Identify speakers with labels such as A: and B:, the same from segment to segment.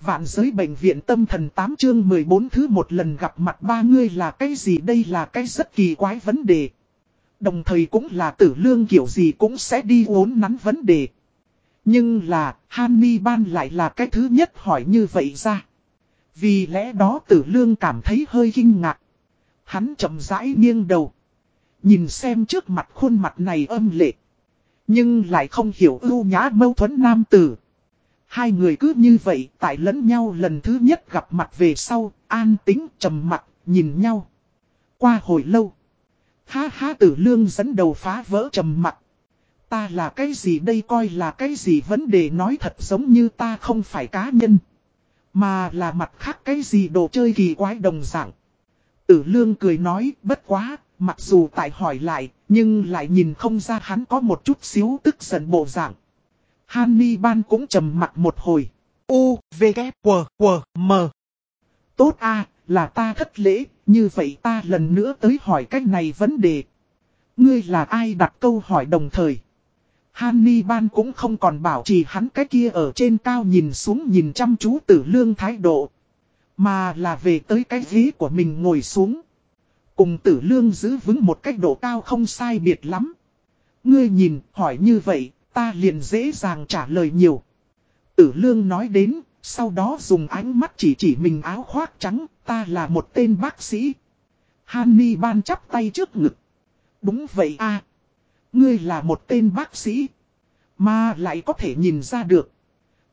A: Vạn giới bệnh viện tâm thần 8 chương 14 thứ một lần gặp mặt ba người là cái gì đây là cái rất kỳ quái vấn đề. Đồng thời cũng là tử lương kiểu gì cũng sẽ đi uốn nắn vấn đề. Nhưng là, Hanni Ban lại là cái thứ nhất hỏi như vậy ra. Vì lẽ đó tử lương cảm thấy hơi kinh ngạc. Hắn chậm rãi nghiêng đầu. Nhìn xem trước mặt khuôn mặt này âm lệ. Nhưng lại không hiểu ưu nhã mâu thuẫn nam tử. Hai người cứ như vậy tại lẫn nhau lần thứ nhất gặp mặt về sau, an tính trầm mặt, nhìn nhau. Qua hồi lâu. Ha ha tử lương dẫn đầu phá vỡ trầm mặt. Ta là cái gì đây coi là cái gì vấn đề nói thật giống như ta không phải cá nhân. Mà là mặt khác cái gì đồ chơi kỳ quái đồng dạng. Tử lương cười nói bất quá, mặc dù tại hỏi lại, nhưng lại nhìn không ra hắn có một chút xíu tức giận bộ dạng. Hanni ban cũng trầm mặt một hồi. U, V, K, W, W, M. Tốt a là ta thất lễ, như vậy ta lần nữa tới hỏi cách này vấn đề. Ngươi là ai đặt câu hỏi đồng thời. Hanni ban cũng không còn bảo trì hắn cái kia ở trên cao nhìn xuống nhìn chăm chú tử lương thái độ. Mà là về tới cái ghế của mình ngồi xuống. Cùng tử lương giữ vững một cách độ cao không sai biệt lắm. Ngươi nhìn, hỏi như vậy, ta liền dễ dàng trả lời nhiều. Tử lương nói đến, sau đó dùng ánh mắt chỉ chỉ mình áo khoác trắng, ta là một tên bác sĩ. Hanni ban chắp tay trước ngực. Đúng vậy a Ngươi là một tên bác sĩ. Mà lại có thể nhìn ra được.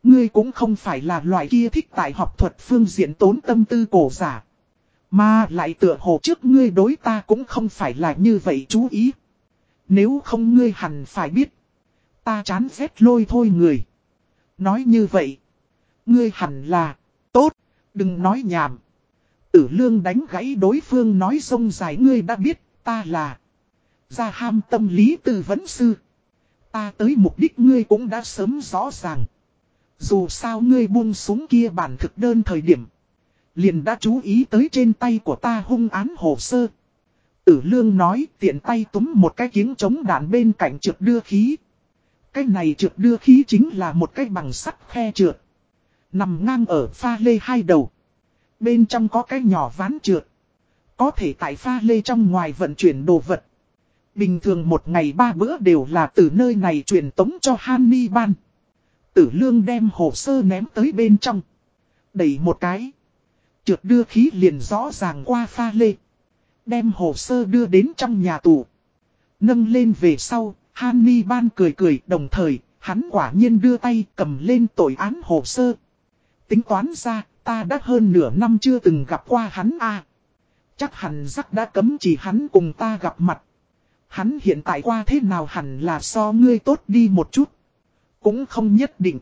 A: Ngươi cũng không phải là loại kia thích tại học thuật phương diện tốn tâm tư cổ giả. Mà lại tựa hồ trước ngươi đối ta cũng không phải là như vậy chú ý. Nếu không ngươi hẳn phải biết. Ta chán ghét lôi thôi người. Nói như vậy. Ngươi hẳn là. Tốt. Đừng nói nhảm. Tử lương đánh gãy đối phương nói sông dài, ngươi đã biết. Ta là. Gia ham tâm lý tư vấn sư. Ta tới mục đích ngươi cũng đã sớm rõ ràng. Dù sao ngươi buông xuống kia bản thực đơn thời điểm. Liền đã chú ý tới trên tay của ta hung án hồ sơ. Tử lương nói, tiện tay túm một cái kiếng chống đạn bên cạnh trượt đưa khí. Cái này trượt đưa khí chính là một cái bằng sắt khe trượt. Nằm ngang ở pha lê hai đầu. Bên trong có cái nhỏ ván trượt. Có thể tại pha lê trong ngoài vận chuyển đồ vật. Bình thường một ngày ba bữa đều là từ nơi này truyền tống cho Hanni Ban. Tử lương đem hồ sơ ném tới bên trong. Đẩy một cái. Trượt đưa khí liền rõ ràng qua pha lê. Đem hồ sơ đưa đến trong nhà tù. Nâng lên về sau, Hanni Ban cười cười đồng thời, hắn quả nhiên đưa tay cầm lên tội án hồ sơ. Tính toán ra, ta đã hơn nửa năm chưa từng gặp qua hắn a Chắc hẳn rắc đã cấm chỉ hắn cùng ta gặp mặt. Hắn hiện tại qua thế nào hẳn là so ngươi tốt đi một chút. Cũng không nhất định.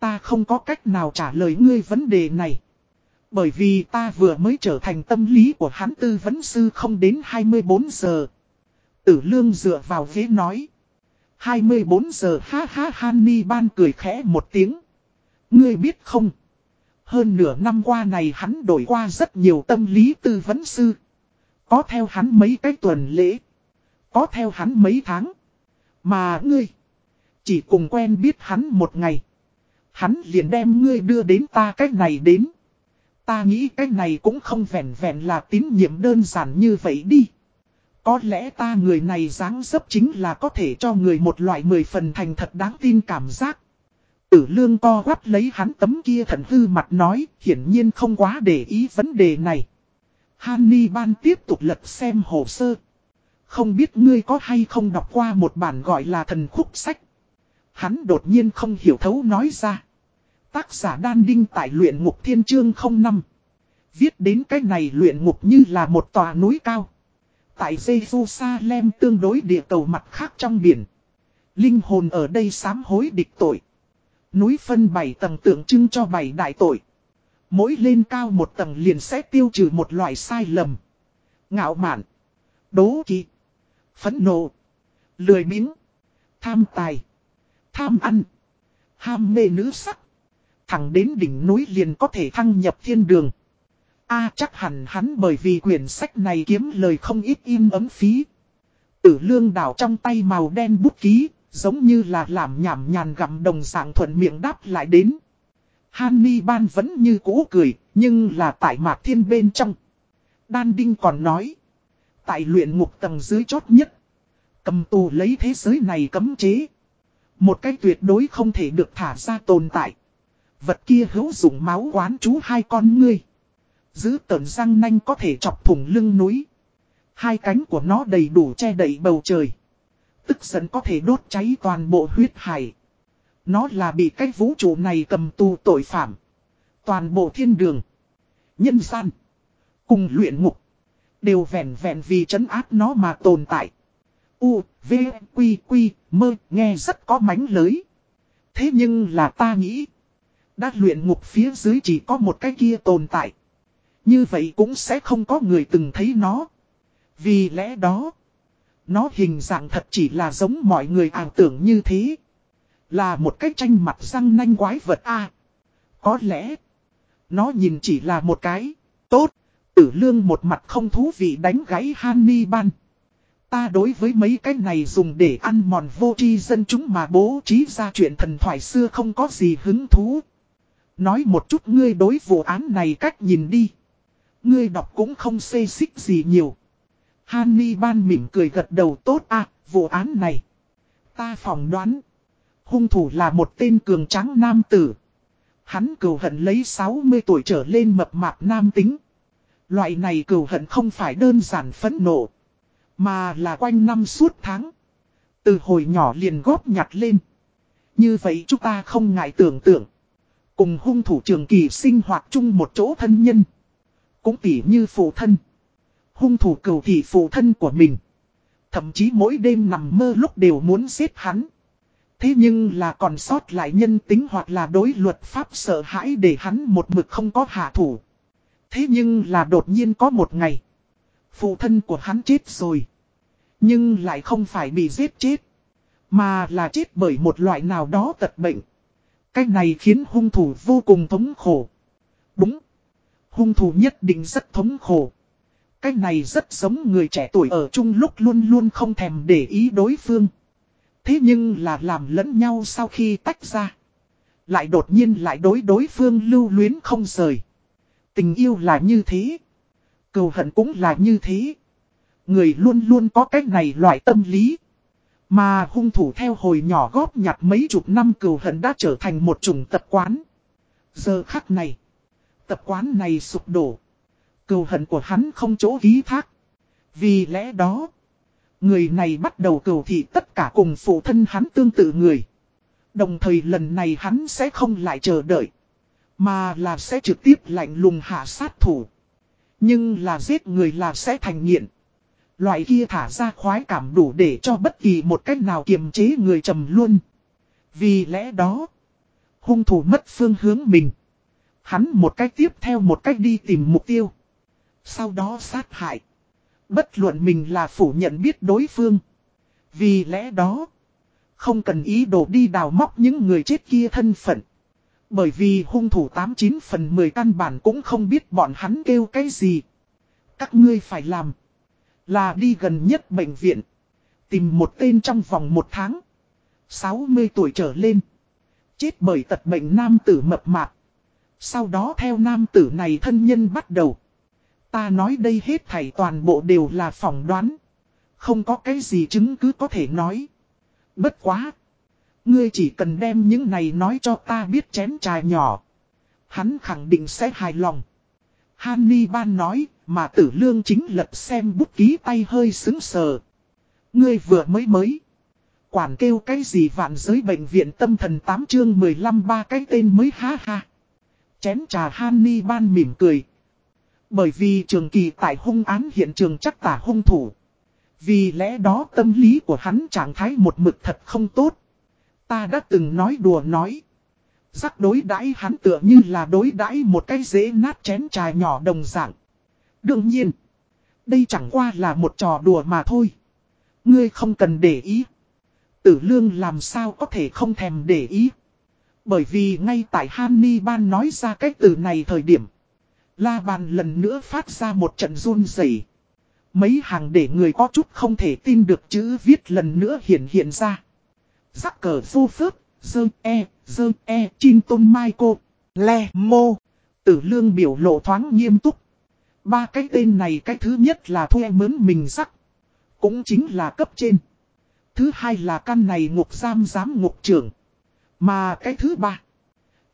A: Ta không có cách nào trả lời ngươi vấn đề này. Bởi vì ta vừa mới trở thành tâm lý của hắn tư vấn sư không đến 24 giờ. Tử lương dựa vào ghế nói. 24 giờ, ha ha Hanni ban cười khẽ một tiếng. Ngươi biết không? Hơn nửa năm qua này hắn đổi qua rất nhiều tâm lý tư vấn sư. Có theo hắn mấy cái tuần lễ. Có theo hắn mấy tháng. Mà ngươi. Chỉ cùng quen biết hắn một ngày. Hắn liền đem ngươi đưa đến ta cách này đến. Ta nghĩ cái này cũng không vẹn vẹn là tín nhiệm đơn giản như vậy đi. Có lẽ ta người này dáng dấp chính là có thể cho người một loại mười phần thành thật đáng tin cảm giác. Tử lương co quắp lấy hắn tấm kia thần hư mặt nói, hiển nhiên không quá để ý vấn đề này. Hanni ban tiếp tục lật xem hồ sơ. Không biết ngươi có hay không đọc qua một bản gọi là thần khúc sách. Hắn đột nhiên không hiểu thấu nói ra. Tác giả đan đinh tại luyện ngục thiên chương 05. Viết đến cái này luyện ngục như là một tòa núi cao. Tại Jerusalem tương đối địa cầu mặt khác trong biển. Linh hồn ở đây sám hối địch tội. Núi phân bảy tầng tượng trưng cho bảy đại tội. Mỗi lên cao một tầng liền sẽ tiêu trừ một loại sai lầm. Ngạo mạn. Đố kỵ. Phẫn nộ. Lười miếng. Tham tài. Tham ăn. Ham mê nữ sắc. Thẳng đến đỉnh núi liền có thể thăng nhập thiên đường a chắc hẳn hắn bởi vì quyển sách này kiếm lời không ít im ấm phí. Tử lương đảo trong tay màu đen bút ký, giống như là làm nhảm nhàn gặm đồng sảng thuận miệng đáp lại đến. Hannibal vẫn như cũ cười, nhưng là tại mạc thiên bên trong. Đan Đinh còn nói. Tại luyện ngục tầng dưới chót nhất. Cầm tù lấy thế giới này cấm chế. Một cách tuyệt đối không thể được thả ra tồn tại. Vật kia hữu dụng máu quán chú hai con ngươi. Giữ tờn răng nanh có thể chọc thủng lưng núi. Hai cánh của nó đầy đủ che đậy bầu trời. Tức giận có thể đốt cháy toàn bộ huyết hải. Nó là bị cái vũ trụ này cầm tù tội phạm. Toàn bộ thiên đường. Nhân gian. Cùng luyện ngục. Đều vẹn vẹn vì trấn áp nó mà tồn tại. U, V, Quy, Quy, mơ, nghe rất có mánh lới. Thế nhưng là ta nghĩ. Đã luyện ngục phía dưới chỉ có một cái kia tồn tại. Như vậy cũng sẽ không có người từng thấy nó. Vì lẽ đó. Nó hình dạng thật chỉ là giống mọi người ảo tưởng như thế. Là một cái tranh mặt răng nanh quái vật a Có lẽ. Nó nhìn chỉ là một cái. Tốt. Tử lương một mặt không thú vị đánh gáy Hannibal. Ta đối với mấy cái này dùng để ăn mòn vô tri dân chúng mà bố trí ra chuyện thần thoại xưa không có gì hứng thú. Nói một chút ngươi đối vụ án này cách nhìn đi. Ngươi đọc cũng không xê xích gì nhiều. Hannibal mỉm cười gật đầu tốt à, vụ án này. Ta phỏng đoán. Hung thủ là một tên cường trắng nam tử. Hắn cừu hận lấy 60 tuổi trở lên mập mạp nam tính. Loại này cừu hận không phải đơn giản phẫn nộ. Mà là quanh năm suốt tháng. Từ hồi nhỏ liền góp nhặt lên. Như vậy chúng ta không ngại tưởng tượng. Cùng hung thủ trường kỳ sinh hoạt chung một chỗ thân nhân. Cũng tỉ như phụ thân. Hung thủ cầu thị phụ thân của mình. Thậm chí mỗi đêm nằm mơ lúc đều muốn giết hắn. Thế nhưng là còn sót lại nhân tính hoặc là đối luật pháp sợ hãi để hắn một mực không có hạ thủ. Thế nhưng là đột nhiên có một ngày. Phụ thân của hắn chết rồi. Nhưng lại không phải bị giết chết. Mà là chết bởi một loại nào đó tật bệnh. Cách này khiến hung thủ vô cùng thống khổ. Đúng. Hung thủ nhất định rất thống khổ. Cách này rất giống người trẻ tuổi ở chung lúc luôn luôn không thèm để ý đối phương. Thế nhưng là làm lẫn nhau sau khi tách ra. Lại đột nhiên lại đối đối phương lưu luyến không rời. Tình yêu là như thế. Cầu hận cũng là như thế. Người luôn luôn có cách này loại tâm lý. Mà hung thủ theo hồi nhỏ góp nhặt mấy chục năm cừu hận đã trở thành một chủng tập quán. Giờ khắc này, tập quán này sụp đổ. Cầu hận của hắn không chỗ ký thác. Vì lẽ đó, người này bắt đầu cầu thị tất cả cùng phụ thân hắn tương tự người. Đồng thời lần này hắn sẽ không lại chờ đợi. Mà là sẽ trực tiếp lạnh lùng hạ sát thủ. Nhưng là giết người là sẽ thành nghiện. Loại kia thả ra khoái cảm đủ để cho bất kỳ một cách nào kiềm chế người trầm luôn. Vì lẽ đó, hung thủ mất phương hướng mình. Hắn một cách tiếp theo một cách đi tìm mục tiêu. Sau đó sát hại. Bất luận mình là phủ nhận biết đối phương. Vì lẽ đó, không cần ý đồ đi đào móc những người chết kia thân phận. Bởi vì hung thủ 89 phần 10 căn bản cũng không biết bọn hắn kêu cái gì. Các ngươi phải làm. Là đi gần nhất bệnh viện. Tìm một tên trong vòng một tháng. 60 tuổi trở lên. Chết bởi tật bệnh nam tử mập mạp. Sau đó theo nam tử này thân nhân bắt đầu. Ta nói đây hết thảy toàn bộ đều là phỏng đoán. Không có cái gì chứng cứ có thể nói. Bất quá. Ngươi chỉ cần đem những này nói cho ta biết chén trà nhỏ. Hắn khẳng định sẽ hài lòng. Hannibal nói, mà tử lương chính lật xem bút ký tay hơi xứng sờ. Ngươi vừa mới mới. Quản kêu cái gì vạn giới bệnh viện tâm thần 8 chương 15 ba cái tên mới ha ha. Chén trà Hannibal mỉm cười. Bởi vì trường kỳ tại hung án hiện trường chắc tả hung thủ. Vì lẽ đó tâm lý của hắn trạng thái một mực thật không tốt. Ta đã từng nói đùa nói. Giác đối đãi hắn tựa như là đối đãi một cái dễ nát chén trà nhỏ đồng dạng. Đương nhiên, đây chẳng qua là một trò đùa mà thôi. Ngươi không cần để ý. Tử lương làm sao có thể không thèm để ý. Bởi vì ngay tại Hannibal nói ra cái từ này thời điểm. La bàn lần nữa phát ra một trận run rẩy. Mấy hàng để người có chút không thể tin được chữ viết lần nữa hiện hiện ra. Giác cờ vô phớp, dơ e, dơ e, chin tôn mai cô. Le Mô. Tử lương biểu lộ thoáng nghiêm túc. Ba cái tên này cái thứ nhất là thuê mướn mình rắc. Cũng chính là cấp trên. Thứ hai là căn này ngục giam giám ngục trưởng. Mà cái thứ ba.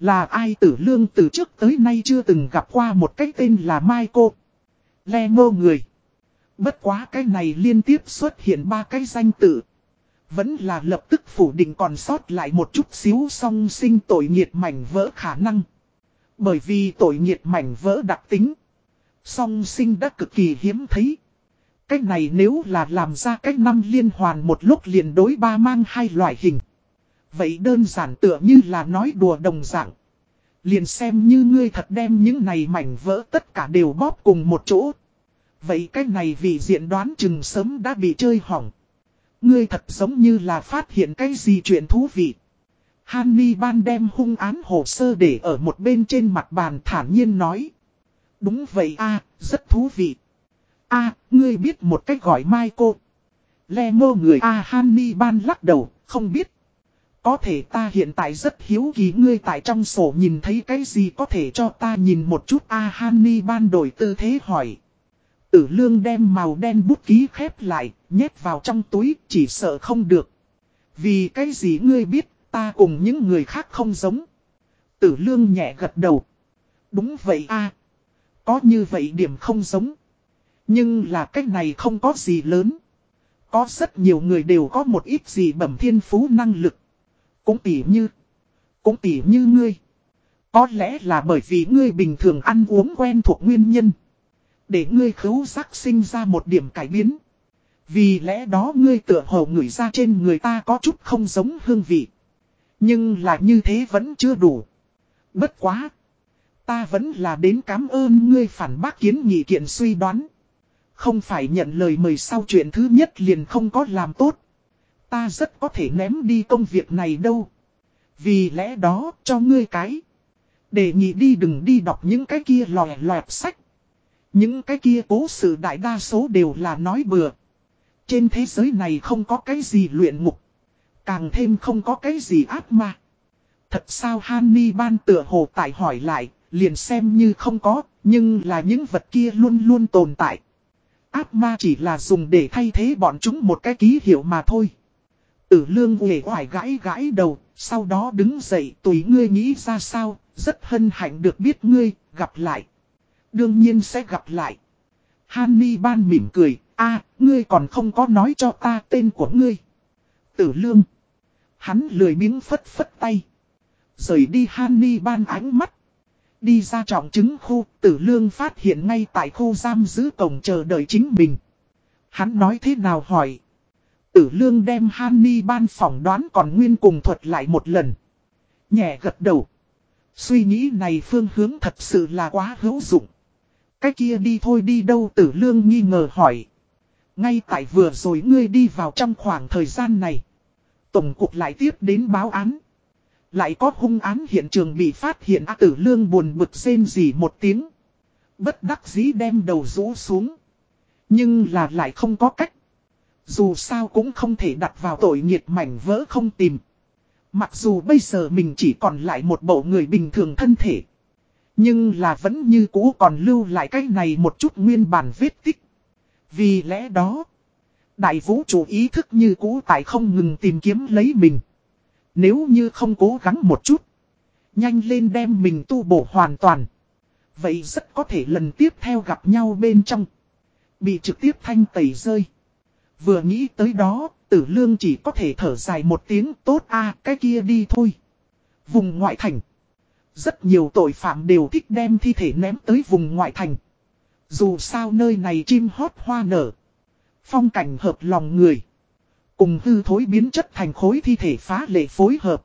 A: Là ai tử lương từ trước tới nay chưa từng gặp qua một cái tên là Michael. Le ngô người. Bất quá cái này liên tiếp xuất hiện ba cái danh tự. Vẫn là lập tức phủ định còn sót lại một chút xíu song sinh tội nghiệt mảnh vỡ khả năng. Bởi vì tội nghiệt mảnh vỡ đặc tính. Song sinh đã cực kỳ hiếm thấy. Cách này nếu là làm ra cách năm liên hoàn một lúc liền đối ba mang hai loại hình. Vậy đơn giản tựa như là nói đùa đồng dạng. Liền xem như ngươi thật đem những này mảnh vỡ tất cả đều bóp cùng một chỗ. Vậy cái này vì diện đoán chừng sớm đã bị chơi hỏng. Ngươi thật giống như là phát hiện cái gì chuyện thú vị. Hanni ban đem hung án hồ sơ để ở một bên trên mặt bàn thản nhiên nói. Đúng vậy a rất thú vị. a ngươi biết một cách gọi michael. Le ngô người a Hanni ban lắc đầu, không biết. Có thể ta hiện tại rất hiếu kỳ ngươi tại trong sổ nhìn thấy cái gì có thể cho ta nhìn một chút a Hany ban đổi tư thế hỏi. Tử lương đem màu đen bút ký khép lại, nhét vào trong túi, chỉ sợ không được. Vì cái gì ngươi biết, ta cùng những người khác không giống. Tử lương nhẹ gật đầu. Đúng vậy a Có như vậy điểm không giống. Nhưng là cách này không có gì lớn. Có rất nhiều người đều có một ít gì bẩm thiên phú năng lực. Cũng tỉ như. Cũng tỉ như ngươi. Có lẽ là bởi vì ngươi bình thường ăn uống quen thuộc nguyên nhân. Để ngươi khấu giác sinh ra một điểm cải biến. Vì lẽ đó ngươi tựa hồ ngửi ra trên người ta có chút không giống hương vị. Nhưng là như thế vẫn chưa đủ. Bất quá. Ta vẫn là đến cảm ơn ngươi phản bác kiến nghị kiện suy đoán. Không phải nhận lời mời sau chuyện thứ nhất liền không có làm tốt. Ta rất có thể ném đi công việc này đâu. Vì lẽ đó cho ngươi cái. Để nhị đi đừng đi đọc những cái kia lòe loẹt sách. Những cái kia cố sự đại đa số đều là nói bừa. Trên thế giới này không có cái gì luyện ngục. Càng thêm không có cái gì ác ma. Thật sao Hanni ban tựa hồ tại hỏi lại, liền xem như không có, nhưng là những vật kia luôn luôn tồn tại. Ác ma chỉ là dùng để thay thế bọn chúng một cái ký hiệu mà thôi. Tử lương nghề hoài gãi gãi đầu, sau đó đứng dậy tùy ngươi nghĩ ra sao, rất hân hạnh được biết ngươi, gặp lại. Đương nhiên sẽ gặp lại. Hanni ban mỉm cười, a ngươi còn không có nói cho ta tên của ngươi. Tử lương. Hắn lười miếng phất phất tay. Rời đi Hanni ban ánh mắt. Đi ra trọng chứng khu, tử lương phát hiện ngay tại khu giam giữ cổng chờ đợi chính mình. Hắn nói thế nào hỏi. Tử lương đem Hanni ban phỏng đoán còn nguyên cùng thuật lại một lần. Nhẹ gật đầu. Suy nghĩ này phương hướng thật sự là quá hữu dụng. Cái kia đi thôi đi đâu tử lương nghi ngờ hỏi. Ngay tại vừa rồi ngươi đi vào trong khoảng thời gian này. Tổng cục lại tiếp đến báo án. Lại có hung án hiện trường bị phát hiện A tử lương buồn bực rên gì một tiếng. Bất đắc dĩ đem đầu rũ xuống. Nhưng là lại không có cách. Dù sao cũng không thể đặt vào tội nghiệt mảnh vỡ không tìm. Mặc dù bây giờ mình chỉ còn lại một bộ người bình thường thân thể. Nhưng là vẫn như cũ còn lưu lại cái này một chút nguyên bản vết tích. Vì lẽ đó, đại vũ trụ ý thức như cũ tại không ngừng tìm kiếm lấy mình. Nếu như không cố gắng một chút, nhanh lên đem mình tu bổ hoàn toàn. Vậy rất có thể lần tiếp theo gặp nhau bên trong. Bị trực tiếp thanh tẩy rơi. Vừa nghĩ tới đó, tử lương chỉ có thể thở dài một tiếng tốt a cái kia đi thôi. Vùng ngoại thành. Rất nhiều tội phạm đều thích đem thi thể ném tới vùng ngoại thành. Dù sao nơi này chim hót hoa nở. Phong cảnh hợp lòng người. Cùng hư thối biến chất thành khối thi thể phá lệ phối hợp.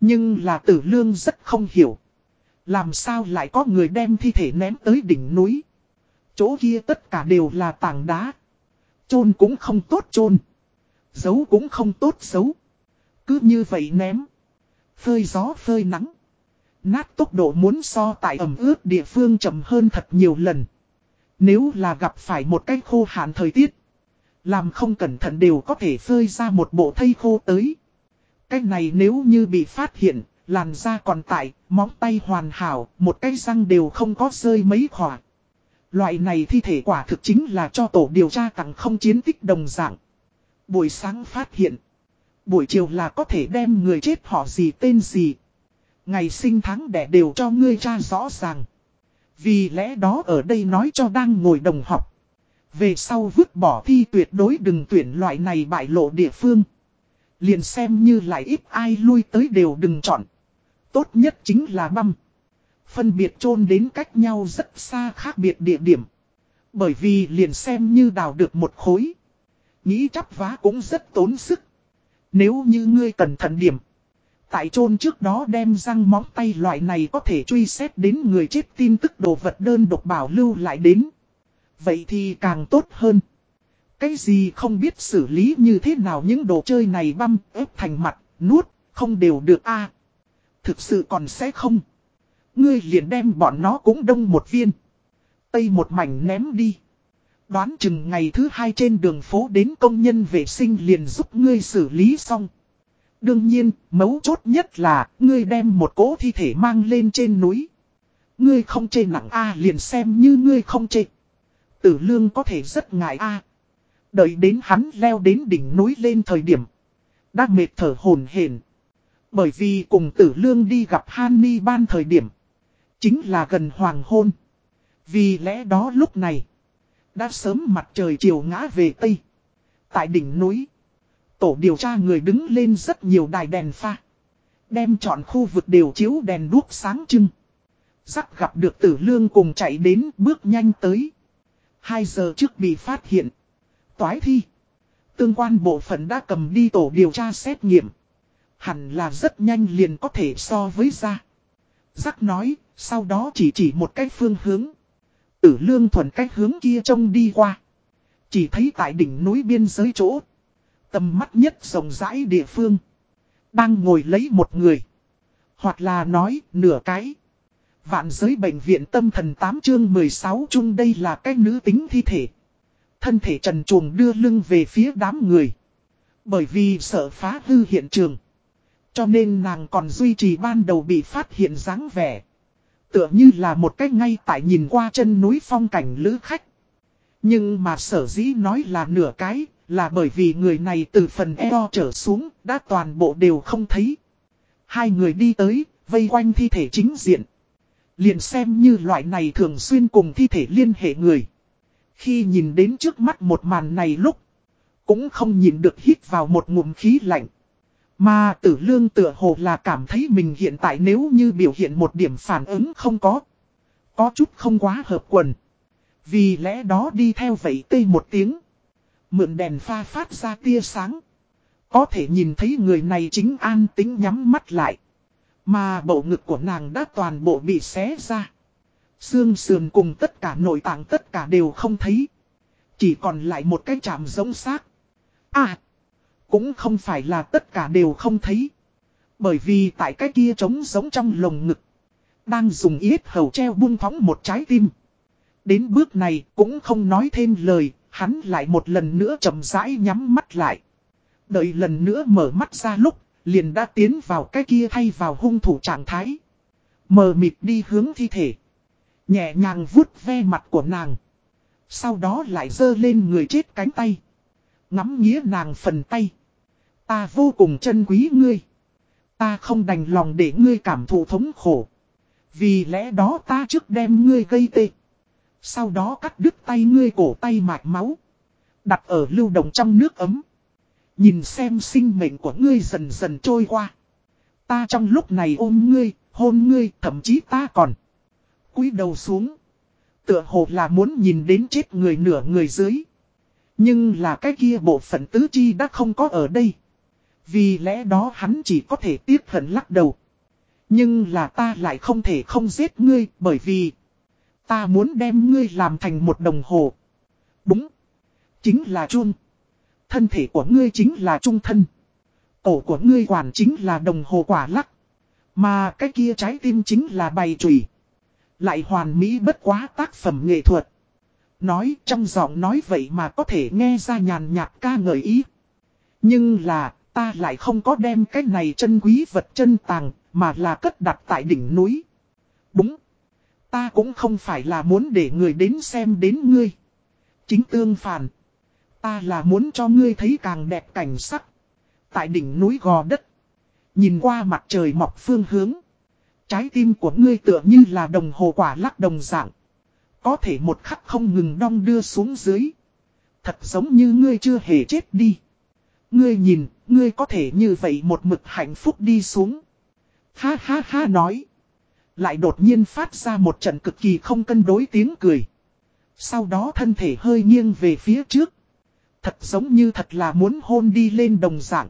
A: Nhưng là tử lương rất không hiểu. Làm sao lại có người đem thi thể ném tới đỉnh núi. Chỗ kia tất cả đều là tảng đá. Chôn cũng không tốt chôn Giấu cũng không tốt giấu. Cứ như vậy ném. Phơi gió phơi nắng. Nát tốc độ muốn so tại ẩm ướt địa phương chậm hơn thật nhiều lần. Nếu là gặp phải một cái khô hạn thời tiết. Làm không cẩn thận đều có thể phơi ra một bộ thây khô tới. Cái này nếu như bị phát hiện, làn da còn tại, móng tay hoàn hảo, một cái răng đều không có rơi mấy khỏa. Loại này thi thể quả thực chính là cho tổ điều tra tặng không chiến tích đồng dạng. Buổi sáng phát hiện. Buổi chiều là có thể đem người chết họ gì tên gì. Ngày sinh tháng đẻ đều cho ngươi cha rõ ràng. Vì lẽ đó ở đây nói cho đang ngồi đồng học. Về sau vứt bỏ thi tuyệt đối đừng tuyển loại này bại lộ địa phương. Liền xem như lại ít ai lui tới đều đừng chọn. Tốt nhất chính là băm. Phân biệt chôn đến cách nhau rất xa khác biệt địa điểm. Bởi vì liền xem như đào được một khối. Nghĩ chắp vá cũng rất tốn sức. Nếu như ngươi cẩn thận điểm. Tại chôn trước đó đem răng móng tay loại này có thể truy xét đến người chết tin tức đồ vật đơn độc bảo lưu lại đến. Vậy thì càng tốt hơn. Cái gì không biết xử lý như thế nào những đồ chơi này băm ép thành mặt, nuốt, không đều được a Thực sự còn sẽ không. Ngươi liền đem bọn nó cũng đông một viên. Tây một mảnh ném đi. Đoán chừng ngày thứ hai trên đường phố đến công nhân vệ sinh liền giúp ngươi xử lý xong. Đương nhiên, mấu chốt nhất là, ngươi đem một cỗ thi thể mang lên trên núi. Ngươi không chê nặng A liền xem như ngươi không chê. Tử lương có thể rất ngại A. Đợi đến hắn leo đến đỉnh núi lên thời điểm. Đã mệt thở hồn hển Bởi vì cùng tử lương đi gặp Hany ban thời điểm. Chính là gần hoàng hôn. Vì lẽ đó lúc này. Đã sớm mặt trời chiều ngã về Tây. Tại đỉnh núi. Tổ điều tra người đứng lên rất nhiều đài đèn pha. Đem chọn khu vực đều chiếu đèn đuốc sáng trưng. Rắc gặp được tử lương cùng chạy đến bước nhanh tới. Hai giờ trước bị phát hiện. Toái thi. Tương quan bộ phận đã cầm đi tổ điều tra xét nghiệm. Hẳn là rất nhanh liền có thể so với ra. Giác nói, sau đó chỉ chỉ một cách phương hướng. Tử lương thuần cách hướng kia trông đi qua. Chỉ thấy tại đỉnh núi biên giới chỗ. Tầm mắt nhất rộng rãi địa phương. Đang ngồi lấy một người. Hoặc là nói nửa cái. Vạn giới bệnh viện tâm thần 8 chương 16 chung đây là cái nữ tính thi thể. Thân thể trần chuồng đưa lưng về phía đám người. Bởi vì sợ phá hư hiện trường. Cho nên nàng còn duy trì ban đầu bị phát hiện dáng vẻ. Tựa như là một cách ngay tại nhìn qua chân núi phong cảnh lữ khách. Nhưng mà sở dĩ nói là nửa cái, là bởi vì người này từ phần eo trở xuống, đã toàn bộ đều không thấy. Hai người đi tới, vây quanh thi thể chính diện. Liền xem như loại này thường xuyên cùng thi thể liên hệ người. Khi nhìn đến trước mắt một màn này lúc, cũng không nhìn được hít vào một ngụm khí lạnh. Mà tử lương tựa hồ là cảm thấy mình hiện tại nếu như biểu hiện một điểm phản ứng không có. Có chút không quá hợp quần. Vì lẽ đó đi theo vậy tê một tiếng. Mượn đèn pha phát ra tia sáng. Có thể nhìn thấy người này chính an tính nhắm mắt lại. Mà bộ ngực của nàng đã toàn bộ bị xé ra. Xương sườn cùng tất cả nội tạng tất cả đều không thấy. Chỉ còn lại một cái chạm giống xác. À! Cũng không phải là tất cả đều không thấy. Bởi vì tại cái kia trống giống trong lồng ngực. Đang dùng yết hầu treo buông phóng một trái tim. Đến bước này cũng không nói thêm lời, hắn lại một lần nữa chậm rãi nhắm mắt lại. Đợi lần nữa mở mắt ra lúc, liền đã tiến vào cái kia thay vào hung thủ trạng thái. Mờ mịt đi hướng thi thể. Nhẹ nhàng vuốt ve mặt của nàng. Sau đó lại dơ lên người chết cánh tay. Ngắm nghĩa nàng phần tay. Ta vô cùng trân quý ngươi. Ta không đành lòng để ngươi cảm thụ thống khổ. Vì lẽ đó ta trước đem ngươi gây tê. Sau đó cắt đứt tay ngươi cổ tay mạch máu. Đặt ở lưu động trong nước ấm. Nhìn xem sinh mệnh của ngươi dần dần trôi qua. Ta trong lúc này ôm ngươi, hôn ngươi, thậm chí ta còn. cúi đầu xuống. Tựa hồ là muốn nhìn đến chết người nửa người dưới. Nhưng là cái kia bộ phận tứ chi đã không có ở đây. Vì lẽ đó hắn chỉ có thể tiếc hận lắc đầu. Nhưng là ta lại không thể không giết ngươi bởi vì ta muốn đem ngươi làm thành một đồng hồ. Đúng. Chính là chun. Thân thể của ngươi chính là trung thân. Cổ của ngươi quản chính là đồng hồ quả lắc. Mà cái kia trái tim chính là bày trùy. Lại hoàn mỹ bất quá tác phẩm nghệ thuật. Nói trong giọng nói vậy mà có thể nghe ra nhàn nhạt ca ngợi ý. Nhưng là, ta lại không có đem cái này chân quý vật chân tàng, mà là cất đặt tại đỉnh núi. Đúng. Ta cũng không phải là muốn để người đến xem đến ngươi. Chính tương phản. Ta là muốn cho ngươi thấy càng đẹp cảnh sắc. Tại đỉnh núi gò đất. Nhìn qua mặt trời mọc phương hướng. Trái tim của ngươi tựa như là đồng hồ quả lắc đồng dạng. Có thể một khắc không ngừng đong đưa xuống dưới. Thật giống như ngươi chưa hề chết đi. Ngươi nhìn, ngươi có thể như vậy một mực hạnh phúc đi xuống. Ha ha ha nói. Lại đột nhiên phát ra một trận cực kỳ không cân đối tiếng cười. Sau đó thân thể hơi nghiêng về phía trước. Thật giống như thật là muốn hôn đi lên đồng dạng.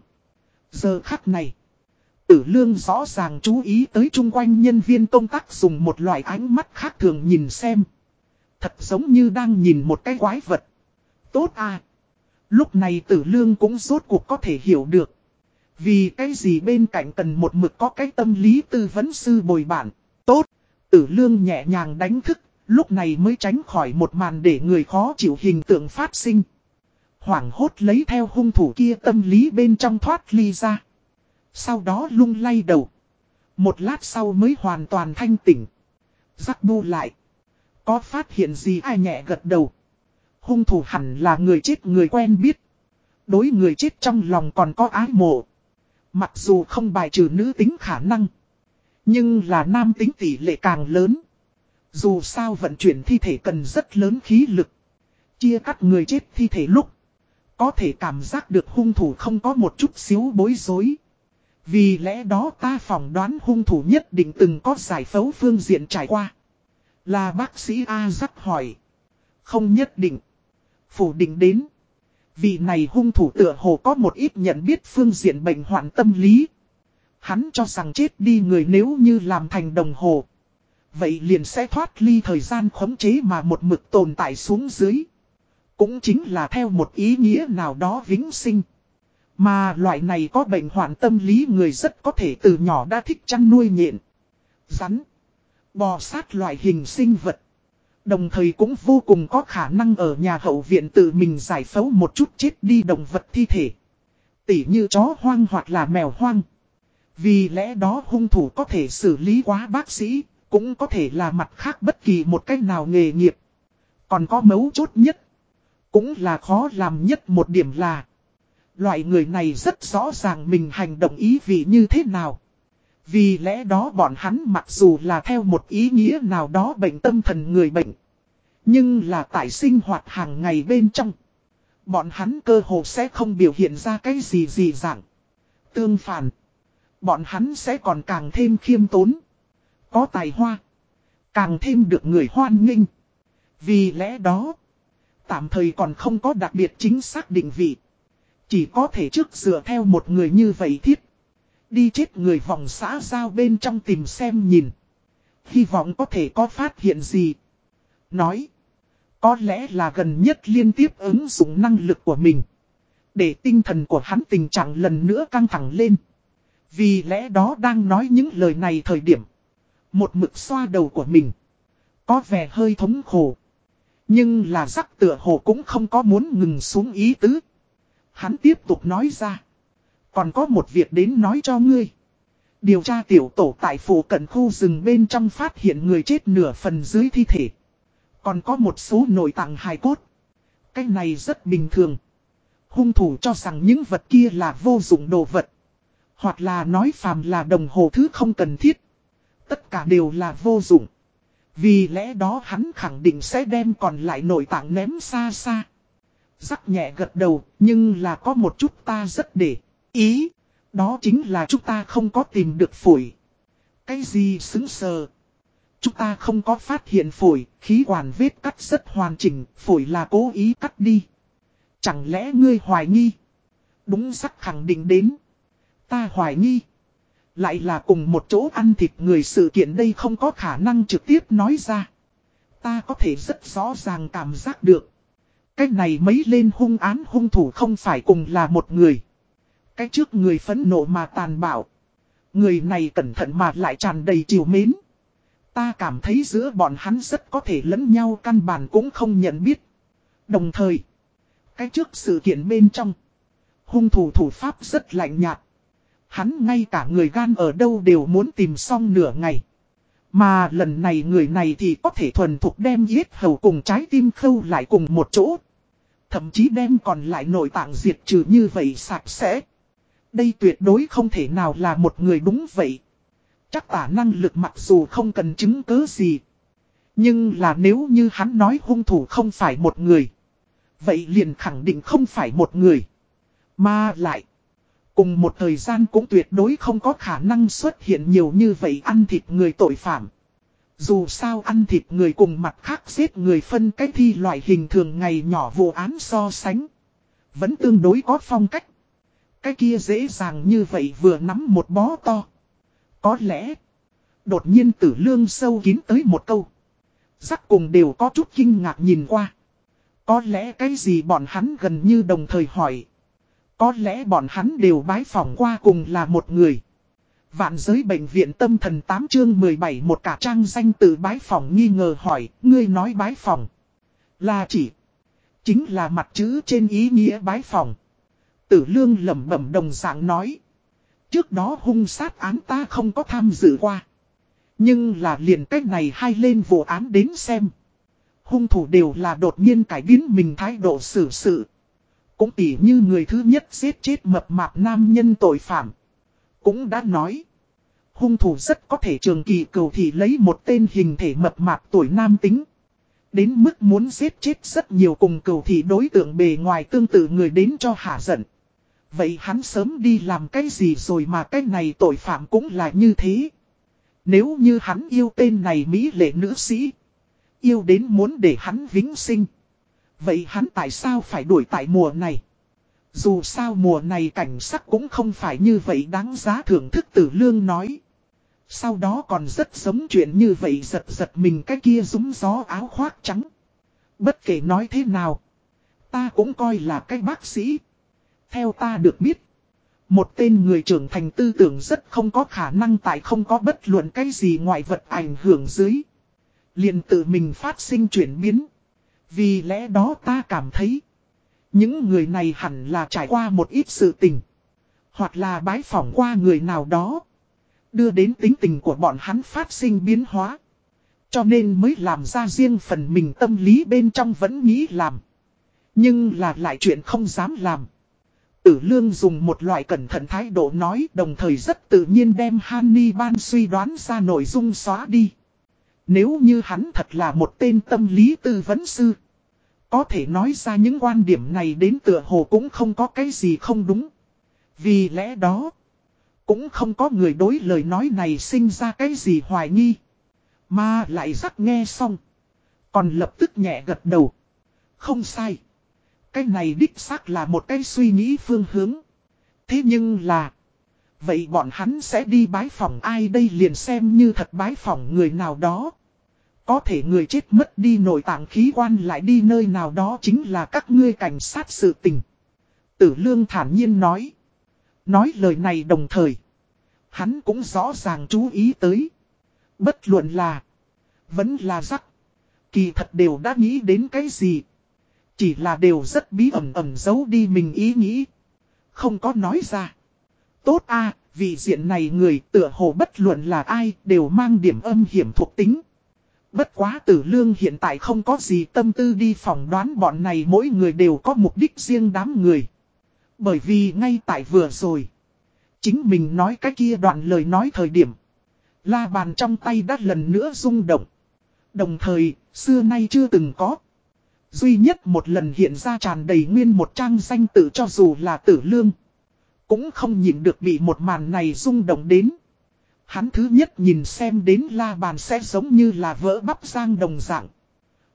A: Giờ khắc này. Tử lương rõ ràng chú ý tới chung quanh nhân viên công tác dùng một loại ánh mắt khác thường nhìn xem. Thật giống như đang nhìn một cái quái vật. Tốt à. Lúc này tử lương cũng rốt cuộc có thể hiểu được. Vì cái gì bên cạnh cần một mực có cái tâm lý tư vấn sư bồi bản. Tốt. Tử lương nhẹ nhàng đánh thức. Lúc này mới tránh khỏi một màn để người khó chịu hình tượng phát sinh. Hoảng hốt lấy theo hung thủ kia tâm lý bên trong thoát ly ra. Sau đó lung lay đầu. Một lát sau mới hoàn toàn thanh tỉnh. Giác bu lại. Có phát hiện gì ai nhẹ gật đầu. Hung thủ hẳn là người chết người quen biết. Đối người chết trong lòng còn có ái mộ. Mặc dù không bài trừ nữ tính khả năng. Nhưng là nam tính tỷ lệ càng lớn. Dù sao vận chuyển thi thể cần rất lớn khí lực. Chia cắt người chết thi thể lúc. Có thể cảm giác được hung thủ không có một chút xíu bối rối. Vì lẽ đó ta phỏng đoán hung thủ nhất định từng có giải phẫu phương diện trải qua. Là bác sĩ A rắc hỏi. Không nhất định. Phủ định đến. Vị này hung thủ tựa hồ có một ít nhận biết phương diện bệnh hoạn tâm lý. Hắn cho rằng chết đi người nếu như làm thành đồng hồ. Vậy liền sẽ thoát ly thời gian khống chế mà một mực tồn tại xuống dưới. Cũng chính là theo một ý nghĩa nào đó vĩnh sinh. Mà loại này có bệnh hoạn tâm lý người rất có thể từ nhỏ đã thích chăn nuôi nhện. Rắn. Bò sát loại hình sinh vật. Đồng thời cũng vô cùng có khả năng ở nhà hậu viện tự mình giải phẫu một chút chết đi động vật thi thể. Tỉ như chó hoang hoặc là mèo hoang. Vì lẽ đó hung thủ có thể xử lý quá bác sĩ, cũng có thể là mặt khác bất kỳ một cách nào nghề nghiệp. Còn có mấu chốt nhất. Cũng là khó làm nhất một điểm là. Loại người này rất rõ ràng mình hành động ý vị như thế nào. Vì lẽ đó bọn hắn mặc dù là theo một ý nghĩa nào đó bệnh tâm thần người bệnh. Nhưng là tại sinh hoạt hàng ngày bên trong. Bọn hắn cơ hồ sẽ không biểu hiện ra cái gì gì dạng. Tương phản. Bọn hắn sẽ còn càng thêm khiêm tốn. Có tài hoa. Càng thêm được người hoan nghênh. Vì lẽ đó. Tạm thời còn không có đặc biệt chính xác định vị. Chỉ có thể trước dựa theo một người như vậy thiết. Đi chết người vòng xã giao bên trong tìm xem nhìn. Hy vọng có thể có phát hiện gì. Nói. Có lẽ là gần nhất liên tiếp ứng dụng năng lực của mình. Để tinh thần của hắn tình trạng lần nữa căng thẳng lên. Vì lẽ đó đang nói những lời này thời điểm. Một mực xoa đầu của mình. Có vẻ hơi thống khổ. Nhưng là rắc tựa hồ cũng không có muốn ngừng xuống ý tứ. Hắn tiếp tục nói ra. Còn có một việc đến nói cho ngươi. Điều tra tiểu tổ tại phủ cận khu rừng bên trong phát hiện người chết nửa phần dưới thi thể. Còn có một số nội tạng hài cốt. Cái này rất bình thường. Hung thủ cho rằng những vật kia là vô dụng đồ vật. Hoặc là nói phàm là đồng hồ thứ không cần thiết. Tất cả đều là vô dụng. Vì lẽ đó hắn khẳng định sẽ đem còn lại nội tạng ném xa xa. Rắc nhẹ gật đầu, nhưng là có một chút ta rất để ý. Đó chính là chúng ta không có tìm được phổi. Cái gì xứng sờ? Chúng ta không có phát hiện phổi, khí quản vết cắt rất hoàn chỉnh, phổi là cố ý cắt đi. Chẳng lẽ ngươi hoài nghi? Đúng sắc khẳng định đến. Ta hoài nghi. Lại là cùng một chỗ ăn thịt người sự kiện đây không có khả năng trực tiếp nói ra. Ta có thể rất rõ ràng cảm giác được. Cách này mấy lên hung án hung thủ không phải cùng là một người. Cái trước người phẫn nộ mà tàn bạo. Người này cẩn thận mà lại tràn đầy chiều mến. Ta cảm thấy giữa bọn hắn rất có thể lẫn nhau căn bản cũng không nhận biết. Đồng thời, cái trước sự kiện bên trong, hung thủ thủ pháp rất lạnh nhạt. Hắn ngay cả người gan ở đâu đều muốn tìm xong nửa ngày. Mà lần này người này thì có thể thuần thục đem giết hầu cùng trái tim khâu lại cùng một chỗ. Thậm chí đem còn lại nội tạng diệt trừ như vậy sạch sẽ. Đây tuyệt đối không thể nào là một người đúng vậy. Chắc tả năng lực mặc dù không cần chứng cứ gì. Nhưng là nếu như hắn nói hung thủ không phải một người. Vậy liền khẳng định không phải một người. Mà lại. Cùng một thời gian cũng tuyệt đối không có khả năng xuất hiện nhiều như vậy ăn thịt người tội phạm. Dù sao ăn thịt người cùng mặt khác giết người phân cái thi loại hình thường ngày nhỏ vụ án so sánh. Vẫn tương đối có phong cách. Cái kia dễ dàng như vậy vừa nắm một bó to. Có lẽ. Đột nhiên tử lương sâu kín tới một câu. Giác cùng đều có chút kinh ngạc nhìn qua. Có lẽ cái gì bọn hắn gần như đồng thời hỏi. Có lẽ bọn hắn đều bái phỏng qua cùng là một người. Vạn giới bệnh viện tâm thần 8 chương 17 một cả trang danh từ bái phỏng nghi ngờ hỏi, ngươi nói bái phỏng. Là chỉ. Chính là mặt chữ trên ý nghĩa bái phỏng. Tử lương lẩm bẩm đồng dạng nói. Trước đó hung sát án ta không có tham dự qua. Nhưng là liền cách này hai lên vụ án đến xem. Hung thủ đều là đột nhiên cải biến mình thái độ xử sự. Cũng tỉ như người thứ nhất giết chết mập mạp nam nhân tội phạm. Cũng đã nói. Hung thủ rất có thể trường kỳ cầu thị lấy một tên hình thể mập mạp tuổi nam tính. Đến mức muốn giết chết rất nhiều cùng cầu thị đối tượng bề ngoài tương tự người đến cho hạ giận. Vậy hắn sớm đi làm cái gì rồi mà cái này tội phạm cũng là như thế. Nếu như hắn yêu tên này Mỹ lệ nữ sĩ. Yêu đến muốn để hắn vĩnh sinh. Vậy hắn tại sao phải đuổi tại mùa này? Dù sao mùa này cảnh sắc cũng không phải như vậy đáng giá thưởng thức tử lương nói. Sau đó còn rất giống chuyện như vậy giật giật mình cái kia rúng gió áo khoác trắng. Bất kể nói thế nào. Ta cũng coi là cái bác sĩ. Theo ta được biết. Một tên người trưởng thành tư tưởng rất không có khả năng tại không có bất luận cái gì ngoại vật ảnh hưởng dưới. liền tự mình phát sinh chuyển biến. Vì lẽ đó ta cảm thấy. Những người này hẳn là trải qua một ít sự tình. Hoặc là bái phỏng qua người nào đó. Đưa đến tính tình của bọn hắn phát sinh biến hóa. Cho nên mới làm ra riêng phần mình tâm lý bên trong vẫn nghĩ làm. Nhưng là lại chuyện không dám làm. Tử lương dùng một loại cẩn thận thái độ nói đồng thời rất tự nhiên đem Hanni Ban suy đoán ra nội dung xóa đi. Nếu như hắn thật là một tên tâm lý tư vấn sư. Có thể nói ra những quan điểm này đến tựa hồ cũng không có cái gì không đúng. Vì lẽ đó, cũng không có người đối lời nói này sinh ra cái gì hoài nghi. Mà lại rắc nghe xong. Còn lập tức nhẹ gật đầu. Không sai. Cái này đích xác là một cái suy nghĩ phương hướng. Thế nhưng là... Vậy bọn hắn sẽ đi bái phòng ai đây liền xem như thật bái phòng người nào đó. Có thể người chết mất đi nội tạng khí quan lại đi nơi nào đó chính là các ngươi cảnh sát sự tình. Tử lương thản nhiên nói. Nói lời này đồng thời. Hắn cũng rõ ràng chú ý tới. Bất luận là. Vẫn là rắc. Kỳ thật đều đã nghĩ đến cái gì. Chỉ là đều rất bí ẩn ẩn giấu đi mình ý nghĩ. Không có nói ra. Tốt a vì diện này người tựa hồ bất luận là ai đều mang điểm âm hiểm thuộc tính. Bất quá tử lương hiện tại không có gì tâm tư đi phỏng đoán bọn này mỗi người đều có mục đích riêng đám người. Bởi vì ngay tại vừa rồi. Chính mình nói cái kia đoạn lời nói thời điểm. La bàn trong tay đã lần nữa rung động. Đồng thời, xưa nay chưa từng có. Duy nhất một lần hiện ra tràn đầy nguyên một trang danh tự cho dù là tử lương. Cũng không nhìn được bị một màn này rung động đến. Hắn thứ nhất nhìn xem đến la bàn sẽ giống như là vỡ bắp giang đồng dạng.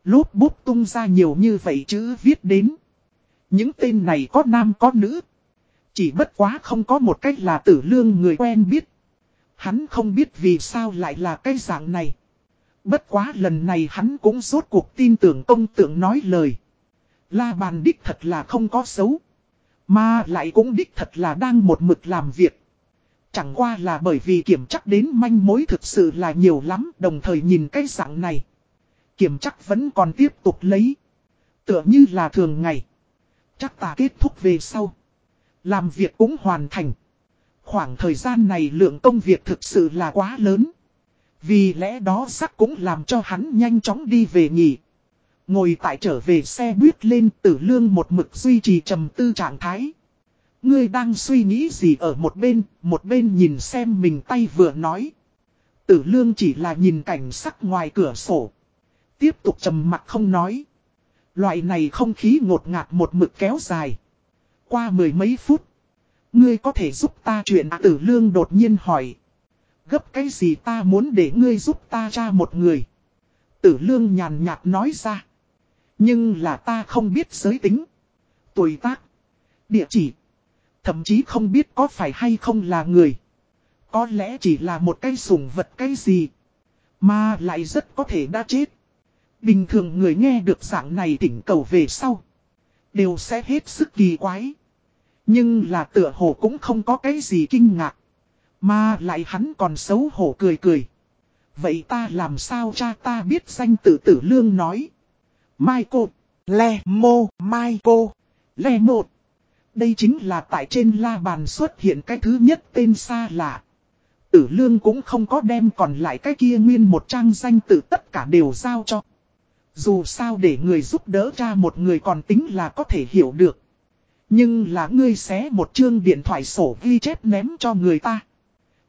A: Lốt bút tung ra nhiều như vậy chữ viết đến. Những tên này có nam có nữ. Chỉ bất quá không có một cách là tử lương người quen biết. Hắn không biết vì sao lại là cái dạng này. Bất quá lần này hắn cũng rốt cuộc tin tưởng công tượng nói lời. La bàn đích thật là không có xấu. Mà lại cũng đích thật là đang một mực làm việc. Chẳng qua là bởi vì kiểm chắc đến manh mối thực sự là nhiều lắm, đồng thời nhìn cái dạng này. Kiểm chắc vẫn còn tiếp tục lấy. Tựa như là thường ngày. Chắc ta kết thúc về sau. Làm việc cũng hoàn thành. Khoảng thời gian này lượng công việc thực sự là quá lớn. Vì lẽ đó sắc cũng làm cho hắn nhanh chóng đi về nghỉ. Ngồi tại trở về xe buýt lên tử lương một mực duy trì trầm tư trạng thái. Ngươi đang suy nghĩ gì ở một bên, một bên nhìn xem mình tay vừa nói. Tử lương chỉ là nhìn cảnh sắc ngoài cửa sổ. Tiếp tục trầm mặt không nói. Loại này không khí ngột ngạt một mực kéo dài. Qua mười mấy phút. Ngươi có thể giúp ta chuyện à? tử lương đột nhiên hỏi. Gấp cái gì ta muốn để ngươi giúp ta ra một người. Tử lương nhàn nhạt nói ra. Nhưng là ta không biết giới tính. Tuổi tác. Địa chỉ. Thậm chí không biết có phải hay không là người. Có lẽ chỉ là một cái sủng vật cái gì. Mà lại rất có thể đã chết. Bình thường người nghe được dạng này tỉnh cầu về sau. Đều sẽ hết sức kỳ quái. Nhưng là tựa hồ cũng không có cái gì kinh ngạc. Mà lại hắn còn xấu hổ cười cười. Vậy ta làm sao cha ta biết danh tự tử lương nói. mai cô Le Mô, cô Le Một. Đây chính là tại trên la bàn xuất hiện cái thứ nhất tên xa lạ. Tử lương cũng không có đem còn lại cái kia nguyên một trang danh tự tất cả đều giao cho. Dù sao để người giúp đỡ ra một người còn tính là có thể hiểu được. Nhưng là ngươi xé một chương điện thoại sổ ghi chép ném cho người ta.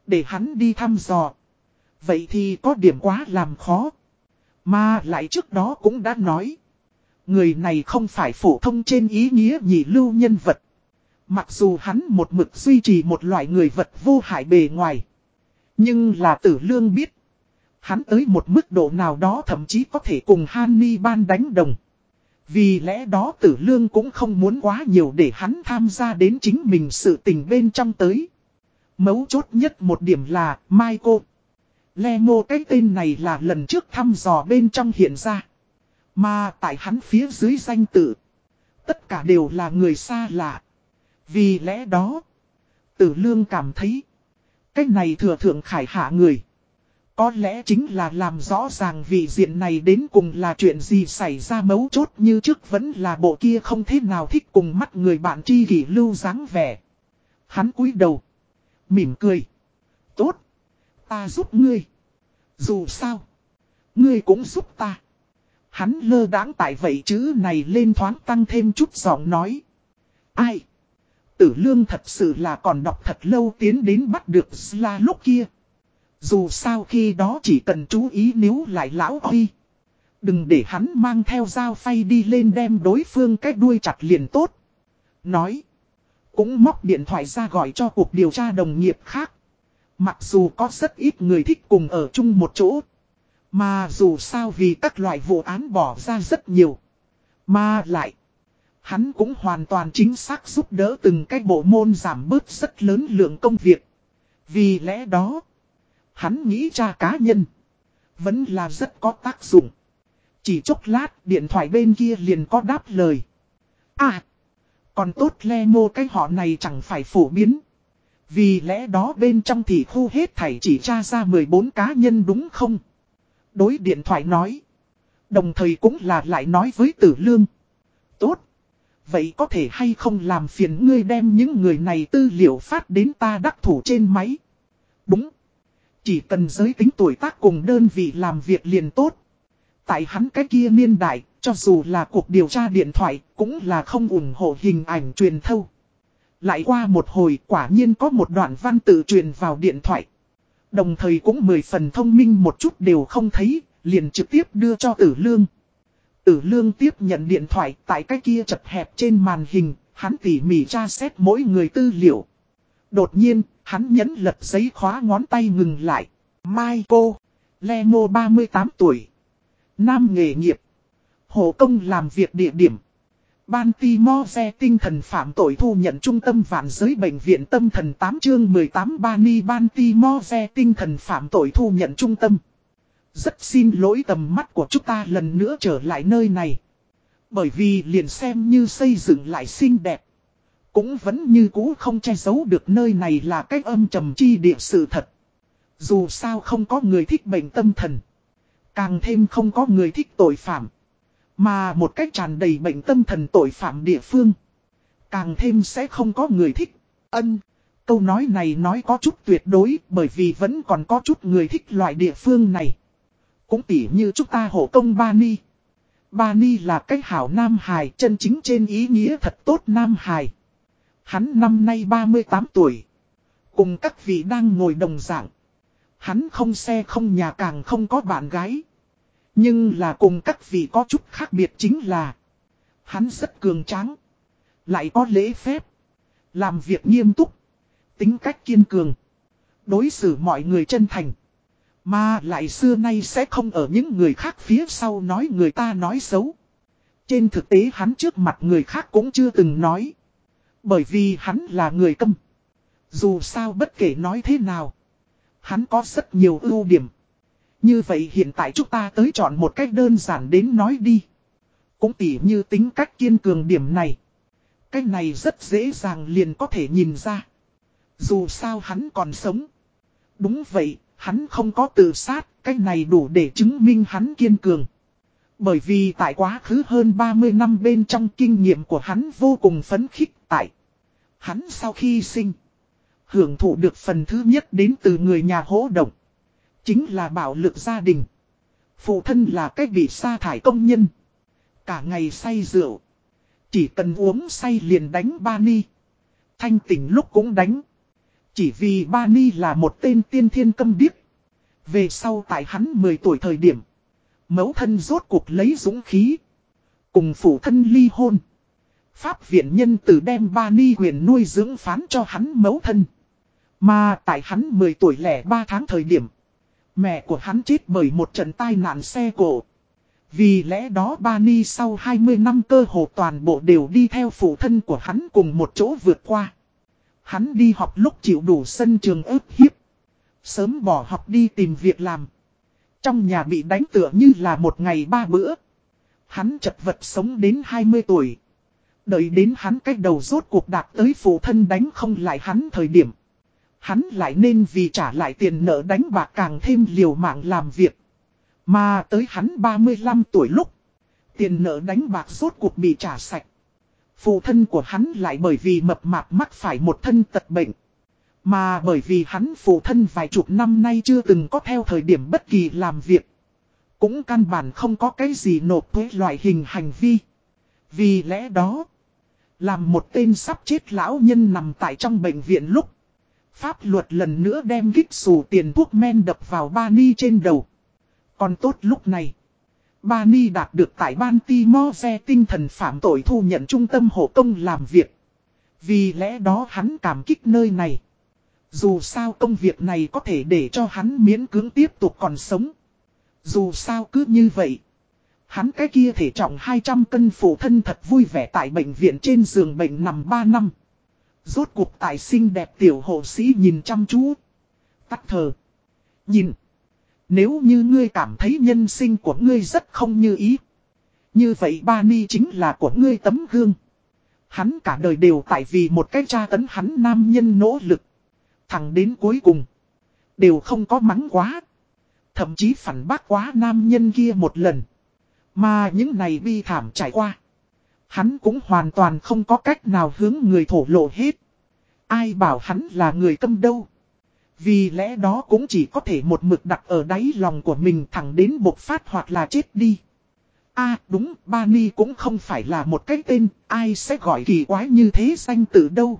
A: Để hắn đi thăm dò. Vậy thì có điểm quá làm khó. Mà lại trước đó cũng đã nói. Người này không phải phổ thông trên ý nghĩa nhị lưu nhân vật. Mặc dù hắn một mực duy trì một loại người vật vô hại bề ngoài. Nhưng là tử lương biết. Hắn tới một mức độ nào đó thậm chí có thể cùng Hanni ban đánh đồng. Vì lẽ đó tử lương cũng không muốn quá nhiều để hắn tham gia đến chính mình sự tình bên trong tới. Mấu chốt nhất một điểm là Michael. Lemo, cái tên này là lần trước thăm dò bên trong hiện ra. Mà tại hắn phía dưới danh tự. Tất cả đều là người xa lạ. Vì lẽ đó. Tử lương cảm thấy. Cái này thừa thượng khải hạ người. Có lẽ chính là làm rõ ràng vì diện này đến cùng là chuyện gì xảy ra mấu chốt như trước vẫn là bộ kia không thế nào thích cùng mắt người bạn tri kỷ lưu dáng vẻ. Hắn cúi đầu. Mỉm cười. Tốt. Ta giúp ngươi. Dù sao. Ngươi cũng giúp ta. Hắn lơ đáng tại vậy chữ này lên thoáng tăng thêm chút giọng nói. Ai? Tử lương thật sự là còn đọc thật lâu tiến đến bắt được Sla lúc kia. Dù sao khi đó chỉ cần chú ý nếu lại lão huy. Đừng để hắn mang theo dao phay đi lên đem đối phương cái đuôi chặt liền tốt. Nói. Cũng móc điện thoại ra gọi cho cuộc điều tra đồng nghiệp khác. Mặc dù có rất ít người thích cùng ở chung một chỗ. Mà dù sao vì các loại vụ án bỏ ra rất nhiều. Mà lại. Hắn cũng hoàn toàn chính xác giúp đỡ từng cái bộ môn giảm bớt rất lớn lượng công việc. Vì lẽ đó. Hắn nghĩ tra cá nhân. Vẫn là rất có tác dụng. Chỉ chốc lát, điện thoại bên kia liền có đáp lời. À. Còn tốt le mô cái họ này chẳng phải phổ biến. Vì lẽ đó bên trong thì khu hết thảy chỉ tra ra 14 cá nhân đúng không? Đối điện thoại nói. Đồng thời cũng là lại nói với tử lương. Tốt. Vậy có thể hay không làm phiền ngươi đem những người này tư liệu phát đến ta đắc thủ trên máy? Đúng. Chỉ cần giới tính tuổi tác cùng đơn vị làm việc liền tốt. Tại hắn cái kia niên đại, cho dù là cuộc điều tra điện thoại, cũng là không ủng hộ hình ảnh truyền thâu. Lại qua một hồi quả nhiên có một đoạn văn tự truyền vào điện thoại. Đồng thời cũng mười phần thông minh một chút đều không thấy, liền trực tiếp đưa cho tử lương. Tử lương tiếp nhận điện thoại tại cái kia chật hẹp trên màn hình, hắn tỉ mỉ tra xét mỗi người tư liệu. Đột nhiên, hắn nhấn lật giấy khóa ngón tay ngừng lại. Mai cô, Lemo 38 tuổi. Nam nghề nghiệp. Hồ công làm việc địa điểm. Ban Timor-Ze tinh thần phạm tội thu nhận trung tâm vạn giới bệnh viện tâm thần 8 chương 18 Bani Ban Timor-Ze tinh thần phạm tội thu nhận trung tâm. Rất xin lỗi tầm mắt của chúng ta lần nữa trở lại nơi này. Bởi vì liền xem như xây dựng lại xinh đẹp. Cũng vẫn như cũ không che giấu được nơi này là cách âm trầm chi địa sự thật. Dù sao không có người thích bệnh tâm thần. Càng thêm không có người thích tội phạm. Mà một cách tràn đầy bệnh tâm thần tội phạm địa phương. Càng thêm sẽ không có người thích. Ân. câu nói này nói có chút tuyệt đối bởi vì vẫn còn có chút người thích loại địa phương này. Cũng tỉ như chúng ta hộ công Bani. Bani là cái hảo Nam Hải, chân chính trên ý nghĩa thật tốt Nam Hải. Hắn năm nay 38 tuổi. Cùng các vị đang ngồi đồng dạng. Hắn không xe không nhà càng không có bạn gái. Nhưng là cùng các vị có chút khác biệt chính là. Hắn rất cường tráng. Lại có lễ phép. Làm việc nghiêm túc. Tính cách kiên cường. Đối xử mọi người chân thành. Mà lại xưa nay sẽ không ở những người khác phía sau nói người ta nói xấu. Trên thực tế hắn trước mặt người khác cũng chưa từng nói. Bởi vì hắn là người câm. Dù sao bất kể nói thế nào. Hắn có rất nhiều ưu điểm. Như vậy hiện tại chúng ta tới chọn một cách đơn giản đến nói đi. Cũng tỉ như tính cách kiên cường điểm này. cách này rất dễ dàng liền có thể nhìn ra. Dù sao hắn còn sống. Đúng vậy, hắn không có tự sát, cách này đủ để chứng minh hắn kiên cường. Bởi vì tại quá khứ hơn 30 năm bên trong kinh nghiệm của hắn vô cùng phấn khích tại. Hắn sau khi sinh, hưởng thụ được phần thứ nhất đến từ người nhà hỗ động. Chính là bạo lực gia đình. Phụ thân là cách bị sa thải công nhân. Cả ngày say rượu. Chỉ cần uống say liền đánh ba ni. Thanh tỉnh lúc cũng đánh. Chỉ vì ba ni là một tên tiên thiên câm điếc. Về sau tại hắn 10 tuổi thời điểm. Mẫu thân rốt cuộc lấy dũng khí. Cùng phụ thân ly hôn. Pháp viện nhân tử đem ba ni quyền nuôi dưỡng phán cho hắn mẫu thân. Mà tại hắn 10 tuổi lẻ 3 tháng thời điểm. Mẹ của hắn chết bởi một trận tai nạn xe cổ. Vì lẽ đó Bani sau 20 năm cơ hồ toàn bộ đều đi theo phụ thân của hắn cùng một chỗ vượt qua. Hắn đi học lúc chịu đủ sân trường ức hiếp. Sớm bỏ học đi tìm việc làm. Trong nhà bị đánh tựa như là một ngày ba bữa. Hắn chật vật sống đến 20 tuổi. Đợi đến hắn cách đầu rốt cuộc đạt tới phụ thân đánh không lại hắn thời điểm. Hắn lại nên vì trả lại tiền nợ đánh bạc càng thêm liều mạng làm việc. Mà tới hắn 35 tuổi lúc. Tiền nợ đánh bạc rốt cuộc bị trả sạch. Phụ thân của hắn lại bởi vì mập mạp mắc phải một thân tật bệnh. Mà bởi vì hắn phụ thân vài chục năm nay chưa từng có theo thời điểm bất kỳ làm việc. Cũng căn bản không có cái gì nộp thuế loại hình hành vi. Vì lẽ đó, làm một tên sắp chết lão nhân nằm tại trong bệnh viện lúc. Pháp luật lần nữa đem gích xù tiền thuốc men đập vào ba ni trên đầu. Còn tốt lúc này. Ba Ni đạt được tại ban ti Timor tinh thần phạm tội thu nhận trung tâm hộ công làm việc. Vì lẽ đó hắn cảm kích nơi này. Dù sao công việc này có thể để cho hắn miễn cưỡng tiếp tục còn sống. Dù sao cứ như vậy. Hắn cái kia thể trọng 200 cân phụ thân thật vui vẻ tại bệnh viện trên giường bệnh nằm 3 năm. Rốt cuộc tài xinh đẹp tiểu hộ sĩ nhìn chăm chú. Tắt thờ. Nhìn. Nếu như ngươi cảm thấy nhân sinh của ngươi rất không như ý. Như vậy ba ni chính là của ngươi tấm gương. Hắn cả đời đều tại vì một cái tra tấn hắn nam nhân nỗ lực. Thẳng đến cuối cùng. Đều không có mắng quá. Thậm chí phản bác quá nam nhân kia một lần. Mà những này bi thảm trải qua. Hắn cũng hoàn toàn không có cách nào hướng người thổ lộ hết. Ai bảo hắn là người tâm đâu. Vì lẽ đó cũng chỉ có thể một mực đặt ở đáy lòng của mình thẳng đến bộc phát hoặc là chết đi. a à, đúng, Bani cũng không phải là một cái tên, ai sẽ gọi kỳ quái như thế danh từ đâu.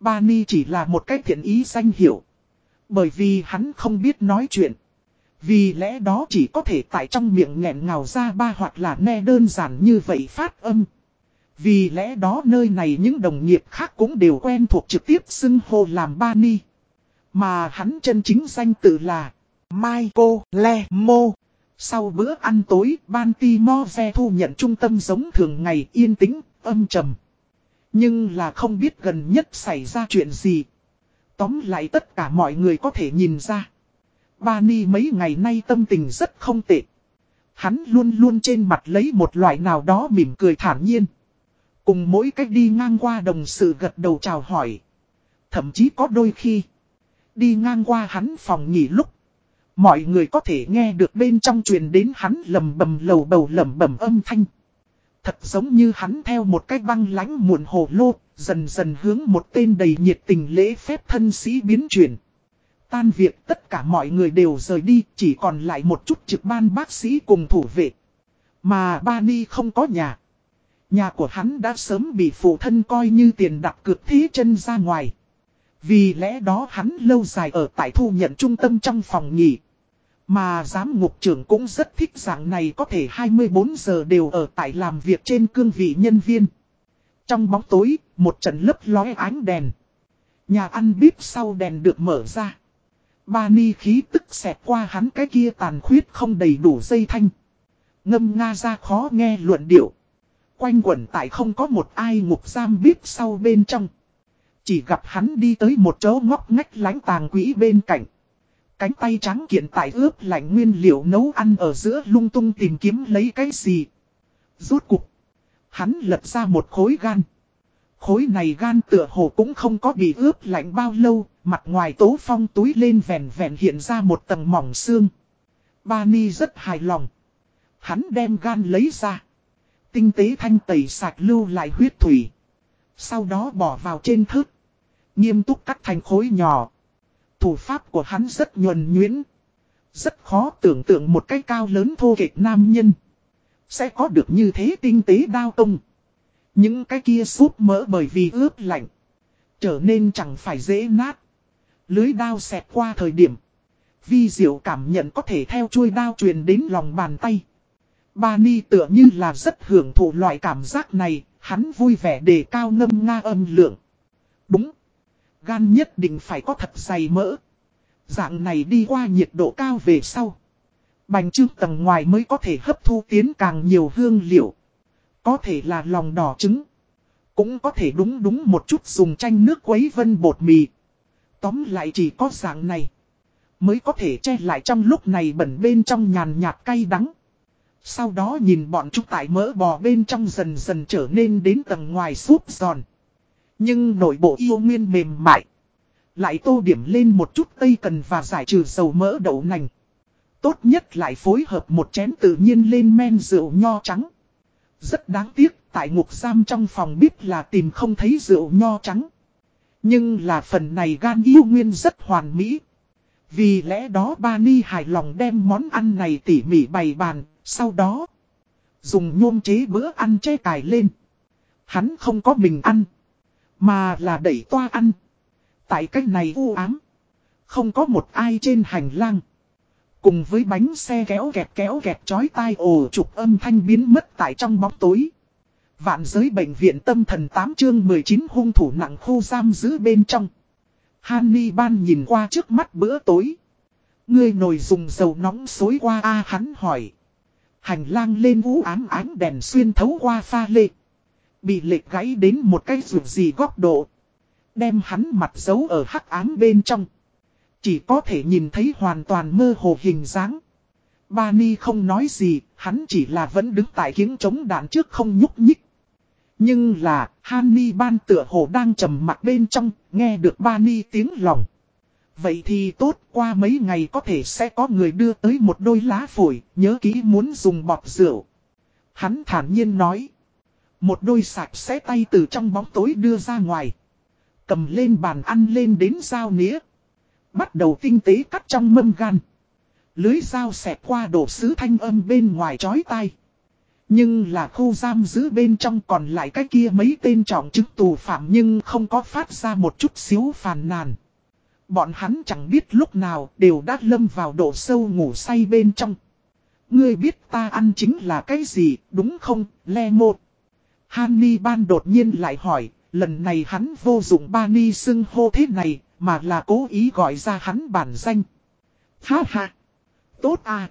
A: Bani chỉ là một cái thiện ý danh hiệu. Bởi vì hắn không biết nói chuyện. Vì lẽ đó chỉ có thể tại trong miệng nghẹn ngào ra ba hoặc là ne đơn giản như vậy phát âm. Vì lẽ đó nơi này những đồng nghiệp khác cũng đều quen thuộc trực tiếp xưng hô làm Bani. Mà hắn chân chính danh tự là Michael Lemo. Sau bữa ăn tối, Ban ve thu nhận trung tâm giống thường ngày yên tĩnh, âm trầm. Nhưng là không biết gần nhất xảy ra chuyện gì. Tóm lại tất cả mọi người có thể nhìn ra. Bani mấy ngày nay tâm tình rất không tệ. Hắn luôn luôn trên mặt lấy một loại nào đó mỉm cười thản nhiên. Cùng mỗi cách đi ngang qua đồng sự gật đầu chào hỏi. Thậm chí có đôi khi đi ngang qua hắn phòng nghỉ lúc. Mọi người có thể nghe được bên trong truyền đến hắn lầm bầm lầu bầu lầm bầm âm thanh. Thật giống như hắn theo một cái băng lánh muộn hồ lô, Dần dần hướng một tên đầy nhiệt tình lễ phép thân sĩ biến chuyển. Tan việc tất cả mọi người đều rời đi, chỉ còn lại một chút trực ban bác sĩ cùng thủ vệ. Mà Bani không có nhà. Nhà của hắn đã sớm bị phụ thân coi như tiền đặt cược thí chân ra ngoài. Vì lẽ đó hắn lâu dài ở tại thu nhận trung tâm trong phòng nghỉ. Mà giám ngục trưởng cũng rất thích dạng này có thể 24 giờ đều ở tại làm việc trên cương vị nhân viên. Trong bóng tối, một trận lấp lóe ánh đèn. Nhà ăn bếp sau đèn được mở ra. Ba ni khí tức xẹt qua hắn cái kia tàn khuyết không đầy đủ dây thanh. Ngâm nga ra khó nghe luận điệu. Quanh quẩn tại không có một ai ngục giam bíp sau bên trong. Chỉ gặp hắn đi tới một chỗ ngóc ngách lánh tàng quỹ bên cạnh. Cánh tay trắng kiện tại ướp lạnh nguyên liệu nấu ăn ở giữa lung tung tìm kiếm lấy cái gì. Rốt cục. Hắn lật ra một khối gan. Khối này gan tựa hồ cũng không có bị ướp lạnh bao lâu, mặt ngoài tố phong túi lên vẹn vẹn hiện ra một tầng mỏng xương. Bani rất hài lòng. Hắn đem gan lấy ra. Tinh tế thanh tẩy sạch lưu lại huyết thủy. Sau đó bỏ vào trên thớt. Nghiêm túc cắt thành khối nhỏ. Thủ pháp của hắn rất nhuần nhuyễn. Rất khó tưởng tượng một cái cao lớn thô kệch nam nhân. Sẽ có được như thế tinh tế đao tông. Những cái kia súp mỡ bởi vì ướp lạnh. Trở nên chẳng phải dễ nát. Lưới đao xẹt qua thời điểm. Vi diệu cảm nhận có thể theo chuôi đao truyền đến lòng bàn tay. Ba Ni tựa như là rất hưởng thụ loại cảm giác này, hắn vui vẻ đề cao ngâm nga âm lượng. Đúng. Gan nhất định phải có thật dày mỡ. Dạng này đi qua nhiệt độ cao về sau. Bành trưng tầng ngoài mới có thể hấp thu tiến càng nhiều hương liệu. Có thể là lòng đỏ trứng. Cũng có thể đúng đúng một chút dùng chanh nước quấy vân bột mì. Tóm lại chỉ có dạng này. Mới có thể che lại trong lúc này bẩn bên trong nhàn nhạt cay đắng. Sau đó nhìn bọn chúng tại mỡ bò bên trong dần dần trở nên đến tầng ngoài súp giòn. Nhưng nội bộ yêu nguyên mềm mại. Lại tô điểm lên một chút tây cần và giải trừ dầu mỡ đậu nành. Tốt nhất lại phối hợp một chén tự nhiên lên men rượu nho trắng. Rất đáng tiếc, tại ngục giam trong phòng bếp là tìm không thấy rượu nho trắng. Nhưng là phần này gan yêu nguyên rất hoàn mỹ. Vì lẽ đó ba ni hài lòng đem món ăn này tỉ mỉ bày bàn, sau đó dùng nhôm chế bữa ăn che cài lên. Hắn không có mình ăn, mà là đẩy toa ăn. Tại cách này u ám, không có một ai trên hành lang. Cùng với bánh xe kéo kẹt kéo kẹt chói tai ồ trục âm thanh biến mất tại trong bóng tối. Vạn giới bệnh viện tâm thần 8 chương 19 hung thủ nặng khu giam giữ bên trong. Hanni ban nhìn qua trước mắt bữa tối. Ngươi nồi dùng dầu nóng xối qua a hắn hỏi. Hành lang lên vũ ám ánh đèn xuyên thấu qua pha lê. Bị lệch gãy đến một cái rượu gì góc độ. Đem hắn mặt giấu ở hắc ám bên trong. Chỉ có thể nhìn thấy hoàn toàn mơ hồ hình dáng. Bani không nói gì, hắn chỉ là vẫn đứng tại kiếng chống đạn trước không nhúc nhích. Nhưng là, Hanni ban tựa hồ đang trầm mặt bên trong, nghe được Bani tiếng lòng. Vậy thì tốt, qua mấy ngày có thể sẽ có người đưa tới một đôi lá phổi, nhớ kỹ muốn dùng bọt rượu. Hắn thản nhiên nói. Một đôi sạch sẽ tay từ trong bóng tối đưa ra ngoài. Cầm lên bàn ăn lên đến dao nĩa. Bắt đầu tinh tế cắt trong mâm gan. Lưới dao xẹt qua đổ sứ thanh âm bên ngoài chói tai. Nhưng là khu giam giữ bên trong còn lại cái kia mấy tên trọng chứng tù phạm nhưng không có phát ra một chút xíu phàn nàn. Bọn hắn chẳng biết lúc nào đều đã lâm vào độ sâu ngủ say bên trong. Ngươi biết ta ăn chính là cái gì, đúng không, le một. Hany ban đột nhiên lại hỏi, lần này hắn vô dụng ba ni xưng hô thế này, mà là cố ý gọi ra hắn bản danh. Ha ha! Tốt à!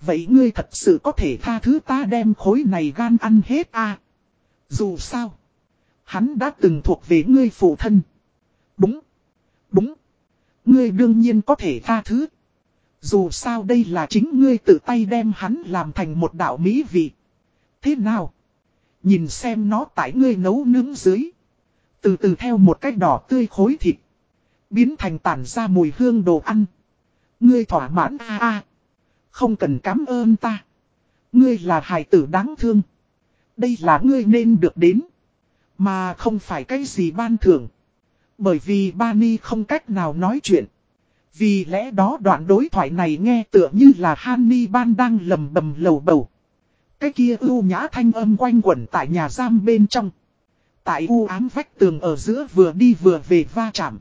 A: Vậy ngươi thật sự có thể tha thứ ta đem khối này gan ăn hết à? Dù sao, hắn đã từng thuộc về ngươi phụ thân. Đúng! Ngươi đương nhiên có thể tha thứ. Dù sao đây là chính ngươi tự tay đem hắn làm thành một đạo mỹ vị. Thế nào? Nhìn xem nó tại ngươi nấu nướng dưới. Từ từ theo một cách đỏ tươi khối thịt. Biến thành tản ra mùi hương đồ ăn. Ngươi thỏa mãn, a a. Không cần cảm ơn ta. Ngươi là hài tử đáng thương. Đây là ngươi nên được đến. Mà không phải cái gì ban thưởng. Bởi vì Bani không cách nào nói chuyện. Vì lẽ đó đoạn đối thoại này nghe tựa như là Hanni Ban đang lầm bầm lầu bầu. Cái kia ưu nhã thanh âm quanh quẩn tại nhà giam bên trong. Tại u ám vách tường ở giữa vừa đi vừa về va chạm.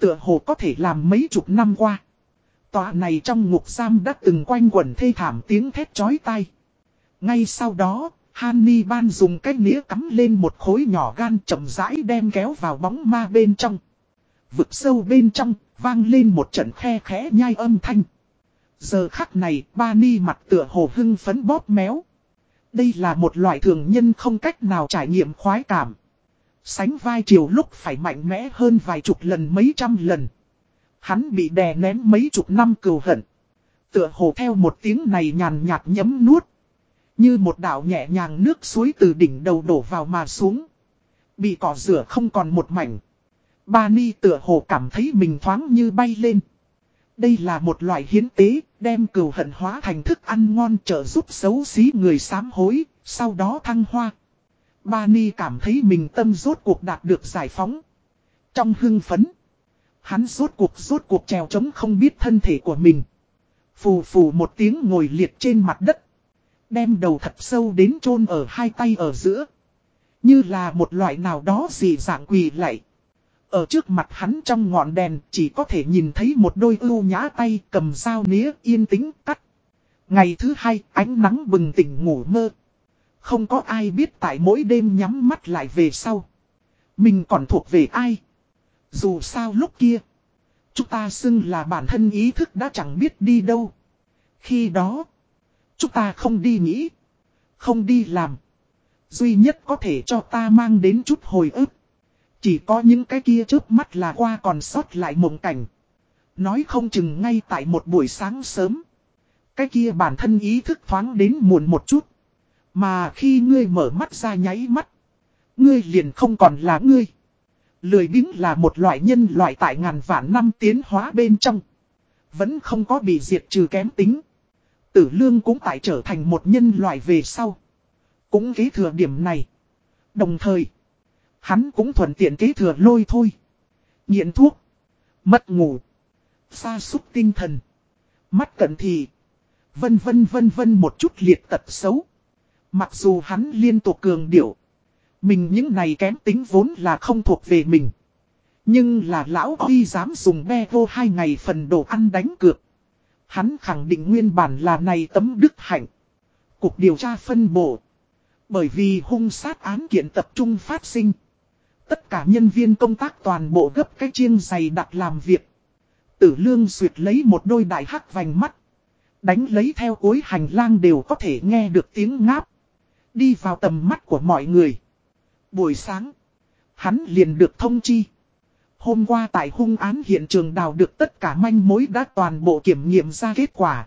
A: Tựa hồ có thể làm mấy chục năm qua. Tòa này trong ngục giam đã từng quanh quẩn thê thảm tiếng thét chói tai. Ngay sau đó, Hanni Ban dùng cái nĩa cắm lên một khối nhỏ gan chậm rãi đem kéo vào bóng ma bên trong. Vực sâu bên trong, vang lên một trận khe khẽ nhai âm thanh. Giờ khắc này, ba ni mặt tựa hồ hưng phấn bóp méo. Đây là một loại thường nhân không cách nào trải nghiệm khoái cảm. Sánh vai chiều lúc phải mạnh mẽ hơn vài chục lần mấy trăm lần. Hắn bị đè nén mấy chục năm cừu hận. Tựa hồ theo một tiếng này nhàn nhạt nhấm nuốt. Như một đảo nhẹ nhàng nước suối từ đỉnh đầu đổ vào mà xuống. Bị cỏ rửa không còn một mảnh. Ba Ni tựa hồ cảm thấy mình thoáng như bay lên. Đây là một loại hiến tế, đem cừu hận hóa thành thức ăn ngon trợ giúp xấu xí người sám hối, sau đó thăng hoa. Ba Ni cảm thấy mình tâm rốt cuộc đạt được giải phóng. Trong hưng phấn, hắn rốt cuộc rốt cuộc trèo trống không biết thân thể của mình. Phù phù một tiếng ngồi liệt trên mặt đất. Đem đầu thật sâu đến chôn ở hai tay ở giữa. Như là một loại nào đó gì dạng quỳ lại. Ở trước mặt hắn trong ngọn đèn chỉ có thể nhìn thấy một đôi ưu nhã tay cầm dao nía yên tĩnh cắt. Ngày thứ hai, ánh nắng bừng tỉnh ngủ mơ. Không có ai biết tại mỗi đêm nhắm mắt lại về sau. Mình còn thuộc về ai? Dù sao lúc kia. Chúng ta xưng là bản thân ý thức đã chẳng biết đi đâu. Khi đó. Chúng ta không đi nghĩ. Không đi làm. Duy nhất có thể cho ta mang đến chút hồi ức. Chỉ có những cái kia trước mắt là qua còn sót lại mộng cảnh. Nói không chừng ngay tại một buổi sáng sớm. Cái kia bản thân ý thức thoáng đến muộn một chút. Mà khi ngươi mở mắt ra nháy mắt. Ngươi liền không còn là ngươi. Lười biếng là một loại nhân loại tại ngàn vạn năm tiến hóa bên trong. Vẫn không có bị diệt trừ kém tính. Tử lương cũng tại trở thành một nhân loại về sau. Cũng kế thừa điểm này. Đồng thời. Hắn cũng thuận tiện kế thừa lôi thôi. Nghiện thuốc. Mất ngủ. Xa xúc tinh thần. Mắt cận thị. Vân vân vân vân một chút liệt tật xấu. Mặc dù hắn liên tục cường điệu. Mình những này kém tính vốn là không thuộc về mình. Nhưng là lão Huy dám dùng be vô hai ngày phần đồ ăn đánh cược. Hắn khẳng định nguyên bản là này tấm đức hạnh. Cục điều tra phân bổ. Bởi vì hung sát án kiện tập trung phát sinh. Tất cả nhân viên công tác toàn bộ gấp cái chiêng giày đặt làm việc. Tử lương duyệt lấy một đôi đại hắc vành mắt. Đánh lấy theo cuối hành lang đều có thể nghe được tiếng ngáp. Đi vào tầm mắt của mọi người. Buổi sáng. Hắn liền được thông chi. Hôm qua tại hung án hiện trường đào được tất cả manh mối đã toàn bộ kiểm nghiệm ra kết quả.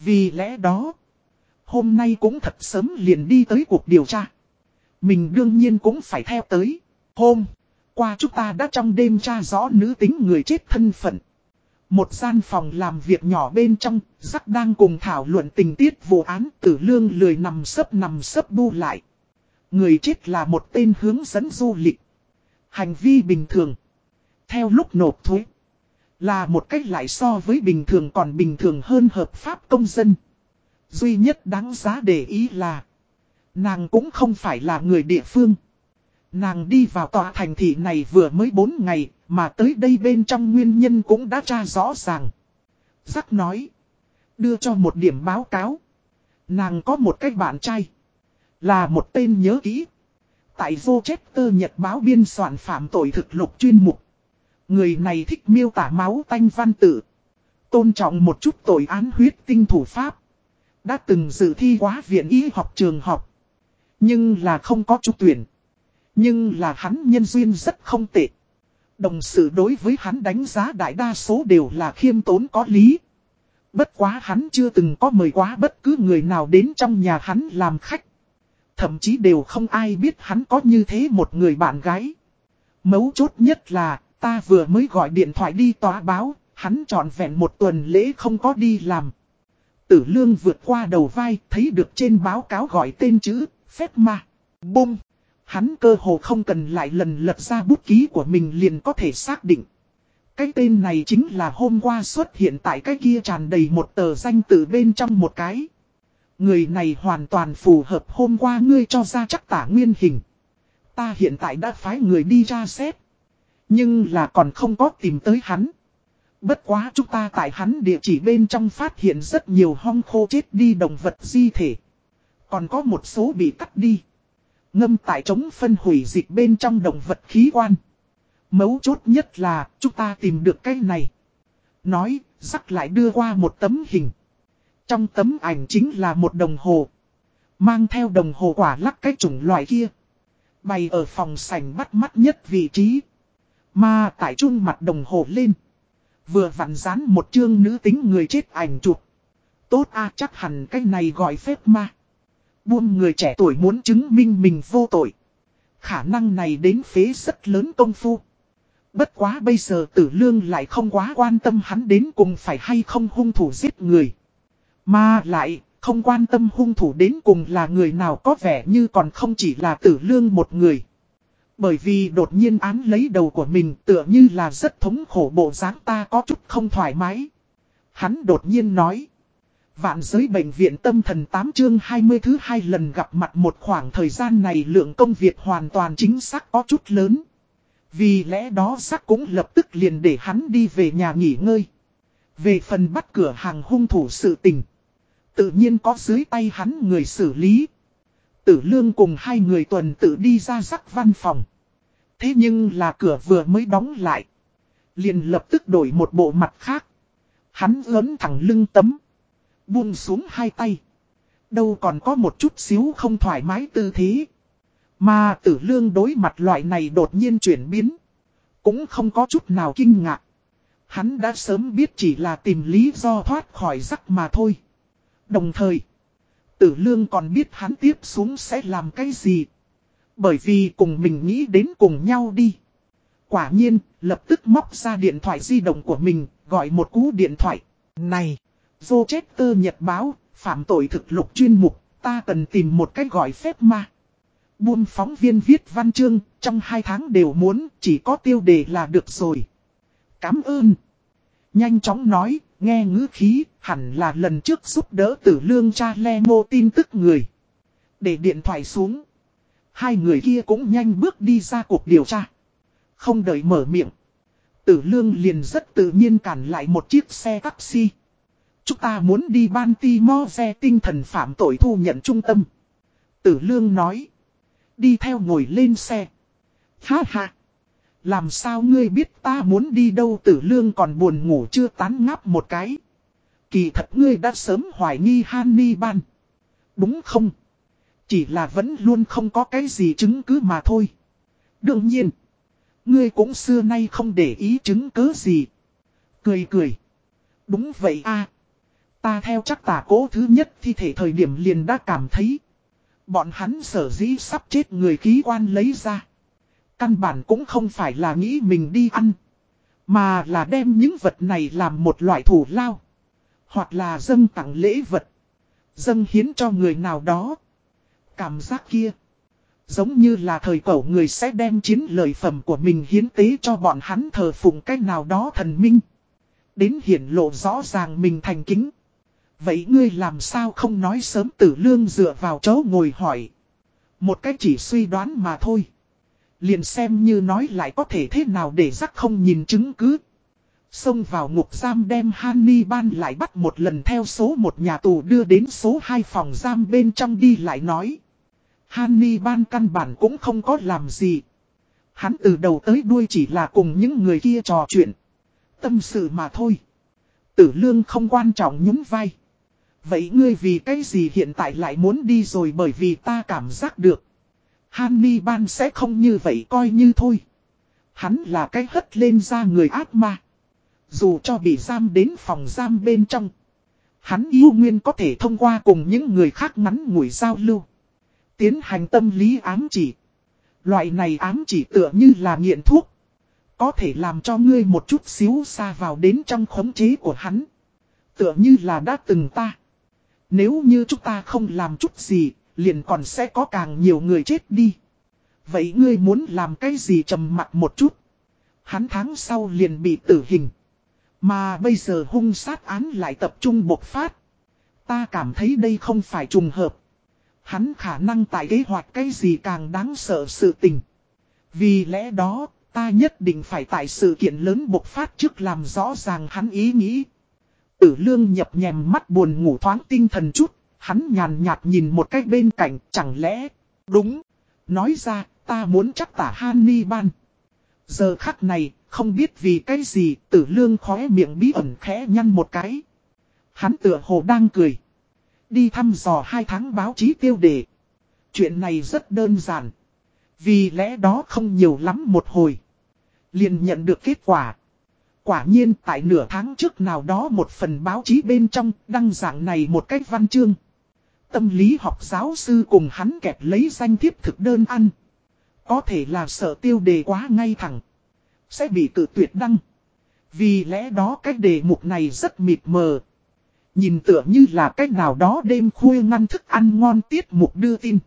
A: Vì lẽ đó. Hôm nay cũng thật sớm liền đi tới cuộc điều tra. Mình đương nhiên cũng phải theo tới. Hôm qua chúng ta đã trong đêm tra rõ nữ tính người chết thân phận. Một gian phòng làm việc nhỏ bên trong, rắc đang cùng thảo luận tình tiết vụ án tử lương lười nằm sấp nằm sấp bu lại. Người chết là một tên hướng dẫn du lịch. Hành vi bình thường. Theo lúc nộp thuế. Là một cách lại so với bình thường còn bình thường hơn hợp pháp công dân. Duy nhất đáng giá để ý là. Nàng cũng không phải là người địa phương. Nàng đi vào tòa thành thị này vừa mới 4 ngày, mà tới đây bên trong nguyên nhân cũng đã tra rõ ràng. Giác nói. Đưa cho một điểm báo cáo. Nàng có một cách bạn trai. Là một tên nhớ kỹ. Tại vô chết tơ Nhật báo biên soạn phạm tội thực lục chuyên mục. Người này thích miêu tả máu tanh văn tự. Tôn trọng một chút tội án huyết tinh thủ pháp. Đã từng dự thi quá viện y học trường học. Nhưng là không có trúc tuyển. Nhưng là hắn nhân duyên rất không tệ. Đồng sự đối với hắn đánh giá đại đa số đều là khiêm tốn có lý. Bất quá hắn chưa từng có mời quá bất cứ người nào đến trong nhà hắn làm khách. Thậm chí đều không ai biết hắn có như thế một người bạn gái. Mấu chốt nhất là, ta vừa mới gọi điện thoại đi tòa báo, hắn trọn vẹn một tuần lễ không có đi làm. Tử lương vượt qua đầu vai, thấy được trên báo cáo gọi tên chữ, phép ma, bum. Hắn cơ hồ không cần lại lần lật ra bút ký của mình liền có thể xác định. Cái tên này chính là hôm qua xuất hiện tại cái kia tràn đầy một tờ danh từ bên trong một cái. Người này hoàn toàn phù hợp hôm qua ngươi cho ra chắc tả nguyên hình. Ta hiện tại đã phái người đi ra xét. Nhưng là còn không có tìm tới hắn. Bất quá chúng ta tại hắn địa chỉ bên trong phát hiện rất nhiều hong khô chết đi động vật di thể. Còn có một số bị cắt đi. Ngâm tại chống phân hủy dịch bên trong động vật khí quan. Mấu chốt nhất là chúng ta tìm được cái này. Nói, rắc lại đưa qua một tấm hình. Trong tấm ảnh chính là một đồng hồ. Mang theo đồng hồ quả lắc cái chủng loại kia. Bày ở phòng sảnh bắt mắt nhất vị trí. Mà tại trung mặt đồng hồ lên. Vừa vặn dán một chương nữ tính người chết ảnh chụp. Tốt a chắc hẳn cái này gọi phép ma. Buông người trẻ tuổi muốn chứng minh mình vô tội. Khả năng này đến phế rất lớn công phu. Bất quá bây giờ tử lương lại không quá quan tâm hắn đến cùng phải hay không hung thủ giết người. Mà lại, không quan tâm hung thủ đến cùng là người nào có vẻ như còn không chỉ là tử lương một người. Bởi vì đột nhiên án lấy đầu của mình tựa như là rất thống khổ bộ dáng ta có chút không thoải mái. Hắn đột nhiên nói. Vạn giới bệnh viện tâm thần 8 chương 20 thứ hai lần gặp mặt một khoảng thời gian này lượng công việc hoàn toàn chính xác có chút lớn. Vì lẽ đó sắc cũng lập tức liền để hắn đi về nhà nghỉ ngơi. Về phần bắt cửa hàng hung thủ sự tình. Tự nhiên có dưới tay hắn người xử lý. Tử lương cùng hai người tuần tự đi ra rắc văn phòng. Thế nhưng là cửa vừa mới đóng lại. Liền lập tức đổi một bộ mặt khác. Hắn ớn thẳng lưng tấm. Buông xuống hai tay. Đâu còn có một chút xíu không thoải mái tư thế. Mà tử lương đối mặt loại này đột nhiên chuyển biến. Cũng không có chút nào kinh ngạc. Hắn đã sớm biết chỉ là tìm lý do thoát khỏi rắc mà thôi. Đồng thời, tử lương còn biết hắn tiếp xuống sẽ làm cái gì. Bởi vì cùng mình nghĩ đến cùng nhau đi. Quả nhiên, lập tức móc ra điện thoại di động của mình, gọi một cú điện thoại. Này, Rochester Nhật Báo, phạm tội thực lục chuyên mục, ta cần tìm một cách gọi phép ma. Buôn phóng viên viết văn chương, trong hai tháng đều muốn, chỉ có tiêu đề là được rồi. Cảm ơn. Nhanh chóng nói, nghe ngữ khí, hẳn là lần trước giúp đỡ tử lương cha le mô tin tức người. Để điện thoại xuống. Hai người kia cũng nhanh bước đi ra cuộc điều tra. Không đợi mở miệng. Tử lương liền rất tự nhiên cản lại một chiếc xe taxi. Chúng ta muốn đi ban ti mo xe tinh thần phạm tội thu nhận trung tâm. Tử lương nói. Đi theo ngồi lên xe. Ha ha. Làm sao ngươi biết ta muốn đi đâu tử lương còn buồn ngủ chưa tán ngáp một cái. Kỳ thật ngươi đã sớm hoài nghi Hannibal. Đúng không? Chỉ là vẫn luôn không có cái gì chứng cứ mà thôi. Đương nhiên. Ngươi cũng xưa nay không để ý chứng cứ gì. Cười cười. Đúng vậy a Ta theo chắc tả cố thứ nhất thi thể thời điểm liền đã cảm thấy. Bọn hắn sở dĩ sắp chết người khí quan lấy ra. Căn bản cũng không phải là nghĩ mình đi ăn. Mà là đem những vật này làm một loại thủ lao. Hoặc là dâng tặng lễ vật. Dâng hiến cho người nào đó. Cảm giác kia. Giống như là thời cổ người sẽ đem chiến lợi phẩm của mình hiến tế cho bọn hắn thờ phụng cách nào đó thần minh. Đến hiển lộ rõ ràng mình thành kính. Vậy ngươi làm sao không nói sớm tử lương dựa vào chỗ ngồi hỏi. Một cách chỉ suy đoán mà thôi. Liền xem như nói lại có thể thế nào để rắc không nhìn chứng cứ. Xông vào ngục giam đem Hannibal lại bắt một lần theo số một nhà tù đưa đến số 2 phòng giam bên trong đi lại nói. Hannibal căn bản cũng không có làm gì. Hắn từ đầu tới đuôi chỉ là cùng những người kia trò chuyện. Tâm sự mà thôi. Tử lương không quan trọng nhúng vai. Vậy ngươi vì cái gì hiện tại lại muốn đi rồi bởi vì ta cảm giác được. Hannibal sẽ không như vậy coi như thôi. Hắn là cái hất lên ra người ác ma. Dù cho bị giam đến phòng giam bên trong. Hắn yêu nguyên có thể thông qua cùng những người khác ngắn ngủi giao lưu. Tiến hành tâm lý ám chỉ. Loại này ám chỉ tựa như là nghiện thuốc. Có thể làm cho ngươi một chút xíu xa vào đến trong khống chế của hắn. Tựa như là đã từng ta. Nếu như chúng ta không làm chút gì, liền còn sẽ có càng nhiều người chết đi. Vậy ngươi muốn làm cái gì trầm mặt một chút? Hắn tháng sau liền bị tử hình. Mà bây giờ hung sát án lại tập trung bộc phát. Ta cảm thấy đây không phải trùng hợp. Hắn khả năng tại kế hoạch cái gì càng đáng sợ sự tình. Vì lẽ đó, ta nhất định phải tại sự kiện lớn bộc phát trước làm rõ ràng hắn ý nghĩ. Tử lương nhập nhèm mắt buồn ngủ thoáng tinh thần chút, hắn nhàn nhạt nhìn một cách bên cạnh, chẳng lẽ, đúng, nói ra, ta muốn chắc tả Hannibal. Giờ khắc này, không biết vì cái gì, tử lương khóe miệng bí ẩn khẽ nhăn một cái. Hắn tựa hồ đang cười. Đi thăm dò hai tháng báo chí tiêu đề. Chuyện này rất đơn giản. Vì lẽ đó không nhiều lắm một hồi. Liền nhận được kết quả. Quả nhiên tại nửa tháng trước nào đó một phần báo chí bên trong đăng dạng này một cách văn chương. Tâm lý học giáo sư cùng hắn kẹp lấy danh thiếp thực đơn ăn. Có thể là sợ tiêu đề quá ngay thẳng. Sẽ bị tự tuyệt đăng. Vì lẽ đó cái đề mục này rất mịt mờ. Nhìn tựa như là cách nào đó đêm khuya ngăn thức ăn ngon tiết mục đưa tin.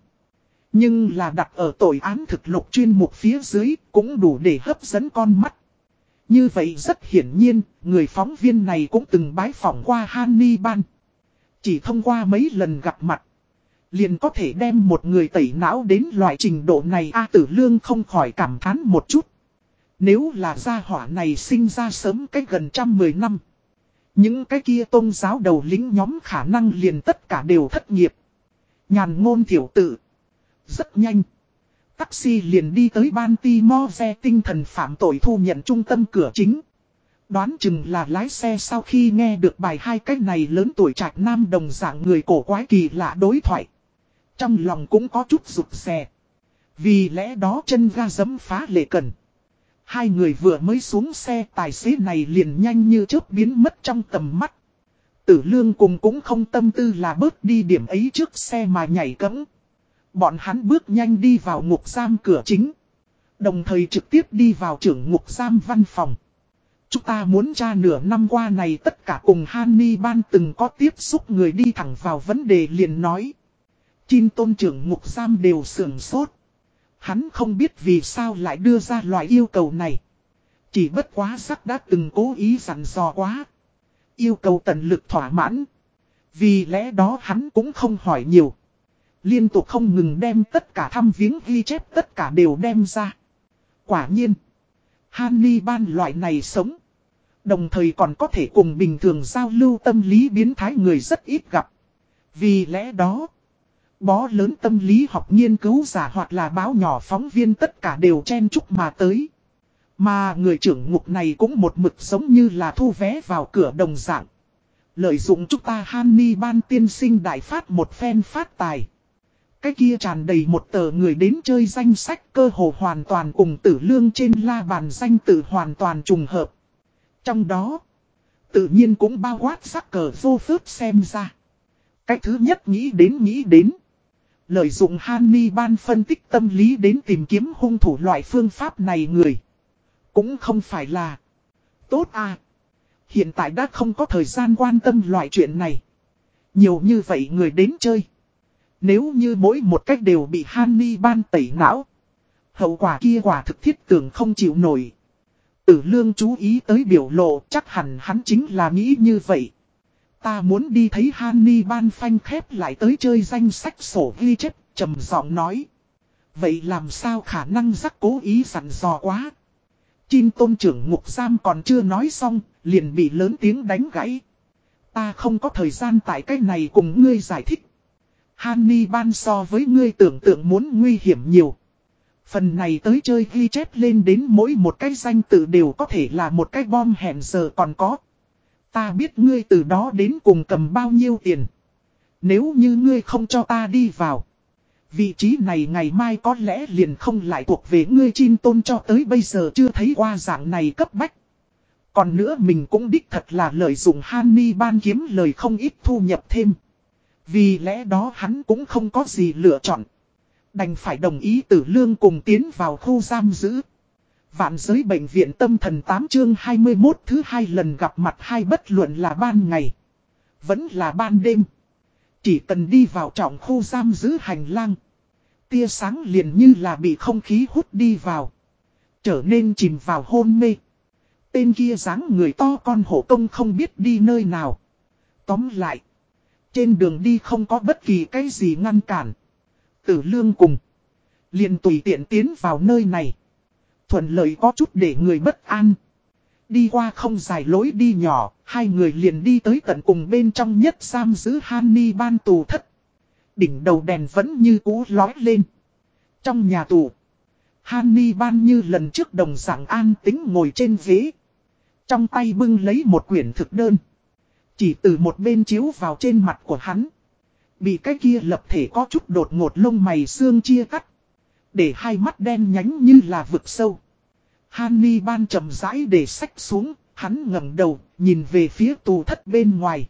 A: Nhưng là đặt ở tội án thực lục chuyên mục phía dưới cũng đủ để hấp dẫn con mắt. Như vậy rất hiển nhiên, người phóng viên này cũng từng bái phỏng qua Hannibal. Chỉ thông qua mấy lần gặp mặt, liền có thể đem một người tẩy não đến loại trình độ này A tử lương không khỏi cảm thán một chút. Nếu là gia hỏa này sinh ra sớm cách gần trăm mười năm. Những cái kia tôn giáo đầu lính nhóm khả năng liền tất cả đều thất nghiệp. Nhàn ngôn tiểu tự. Rất nhanh. Taxi liền đi tới ban ti mo xe tinh thần phạm tội thu nhận trung tâm cửa chính. Đoán chừng là lái xe sau khi nghe được bài hai cách này lớn tuổi trạch nam đồng dạng người cổ quái kỳ lạ đối thoại. Trong lòng cũng có chút rụt xe. Vì lẽ đó chân ga dấm phá lệ cần. Hai người vừa mới xuống xe, tài xế này liền nhanh như chớp biến mất trong tầm mắt. Tử lương cùng cũng không tâm tư là bớt đi điểm ấy trước xe mà nhảy cấm Bọn hắn bước nhanh đi vào ngục giam cửa chính. Đồng thời trực tiếp đi vào trưởng ngục giam văn phòng. Chúng ta muốn tra nửa năm qua này tất cả cùng Hanni Ban từng có tiếp xúc người đi thẳng vào vấn đề liền nói. Chin tôn trưởng ngục giam đều sưởng sốt. Hắn không biết vì sao lại đưa ra loại yêu cầu này. Chỉ bất quá sắc đã từng cố ý dặn dò quá. Yêu cầu tận lực thỏa mãn. Vì lẽ đó hắn cũng không hỏi nhiều. Liên tục không ngừng đem tất cả thăm viếng ghi chép tất cả đều đem ra. Quả nhiên. Hanni ban loại này sống. Đồng thời còn có thể cùng bình thường giao lưu tâm lý biến thái người rất ít gặp. Vì lẽ đó. Bó lớn tâm lý học nghiên cứu giả hoặc là báo nhỏ phóng viên tất cả đều chen chúc mà tới. Mà người trưởng ngục này cũng một mực giống như là thu vé vào cửa đồng dạng. Lợi dụng chúng ta Hanni ban tiên sinh đại phát một phen phát tài. Cái kia tràn đầy một tờ người đến chơi danh sách cơ hồ hoàn toàn cùng tử lương trên la bàn danh tử hoàn toàn trùng hợp. Trong đó, tự nhiên cũng bao quát sắc cờ vô phước xem ra. Cách thứ nhất nghĩ đến nghĩ đến. Lợi dụng Hanni ban phân tích tâm lý đến tìm kiếm hung thủ loại phương pháp này người. Cũng không phải là tốt à. Hiện tại đã không có thời gian quan tâm loại chuyện này. Nhiều như vậy người đến chơi. Nếu như mỗi một cách đều bị Hanni ban tẩy não. Hậu quả kia quả thực thiết tưởng không chịu nổi. Tử lương chú ý tới biểu lộ chắc hẳn hắn chính là nghĩ như vậy. Ta muốn đi thấy Hanni ban phanh khép lại tới chơi danh sách sổ ghi chép, trầm giọng nói. Vậy làm sao khả năng rắc cố ý sẵn dò quá. Chin tôn trưởng ngục giam còn chưa nói xong, liền bị lớn tiếng đánh gãy. Ta không có thời gian tại cái này cùng ngươi giải thích. Hanni ban so với ngươi tưởng tượng muốn nguy hiểm nhiều. Phần này tới chơi ghi chép lên đến mỗi một cái danh tự đều có thể là một cái bom hẹn giờ còn có. Ta biết ngươi từ đó đến cùng cầm bao nhiêu tiền. Nếu như ngươi không cho ta đi vào. Vị trí này ngày mai có lẽ liền không lại thuộc về ngươi chim tôn cho tới bây giờ chưa thấy qua dạng này cấp bách. Còn nữa mình cũng đích thật là lợi dụng Hanni ban kiếm lời không ít thu nhập thêm. Vì lẽ đó hắn cũng không có gì lựa chọn. Đành phải đồng ý tử lương cùng tiến vào khu giam giữ. Vạn giới bệnh viện tâm thần 8 chương 21 thứ hai lần gặp mặt hai bất luận là ban ngày. Vẫn là ban đêm. Chỉ cần đi vào trọng khu giam giữ hành lang. Tia sáng liền như là bị không khí hút đi vào. Trở nên chìm vào hôn mê. Tên kia dáng người to con hổ công không biết đi nơi nào. Tóm lại. Trên đường đi không có bất kỳ cái gì ngăn cản. Tử lương cùng. Liền tùy tiện tiến vào nơi này. Thuận lợi có chút để người bất an. Đi qua không dài lối đi nhỏ, hai người liền đi tới tận cùng bên trong nhất giam giữ Hanni ban tù thất. Đỉnh đầu đèn vẫn như cũ lói lên. Trong nhà tù, Hanni ban như lần trước đồng dạng an tính ngồi trên ghế. Trong tay bưng lấy một quyển thực đơn. Chỉ từ một bên chiếu vào trên mặt của hắn. Bị cái kia lập thể có chút đột ngột lông mày xương chia cắt. Để hai mắt đen nhánh như là vực sâu. Hany ban chậm rãi để sách xuống, hắn ngẩng đầu, nhìn về phía tù thất bên ngoài.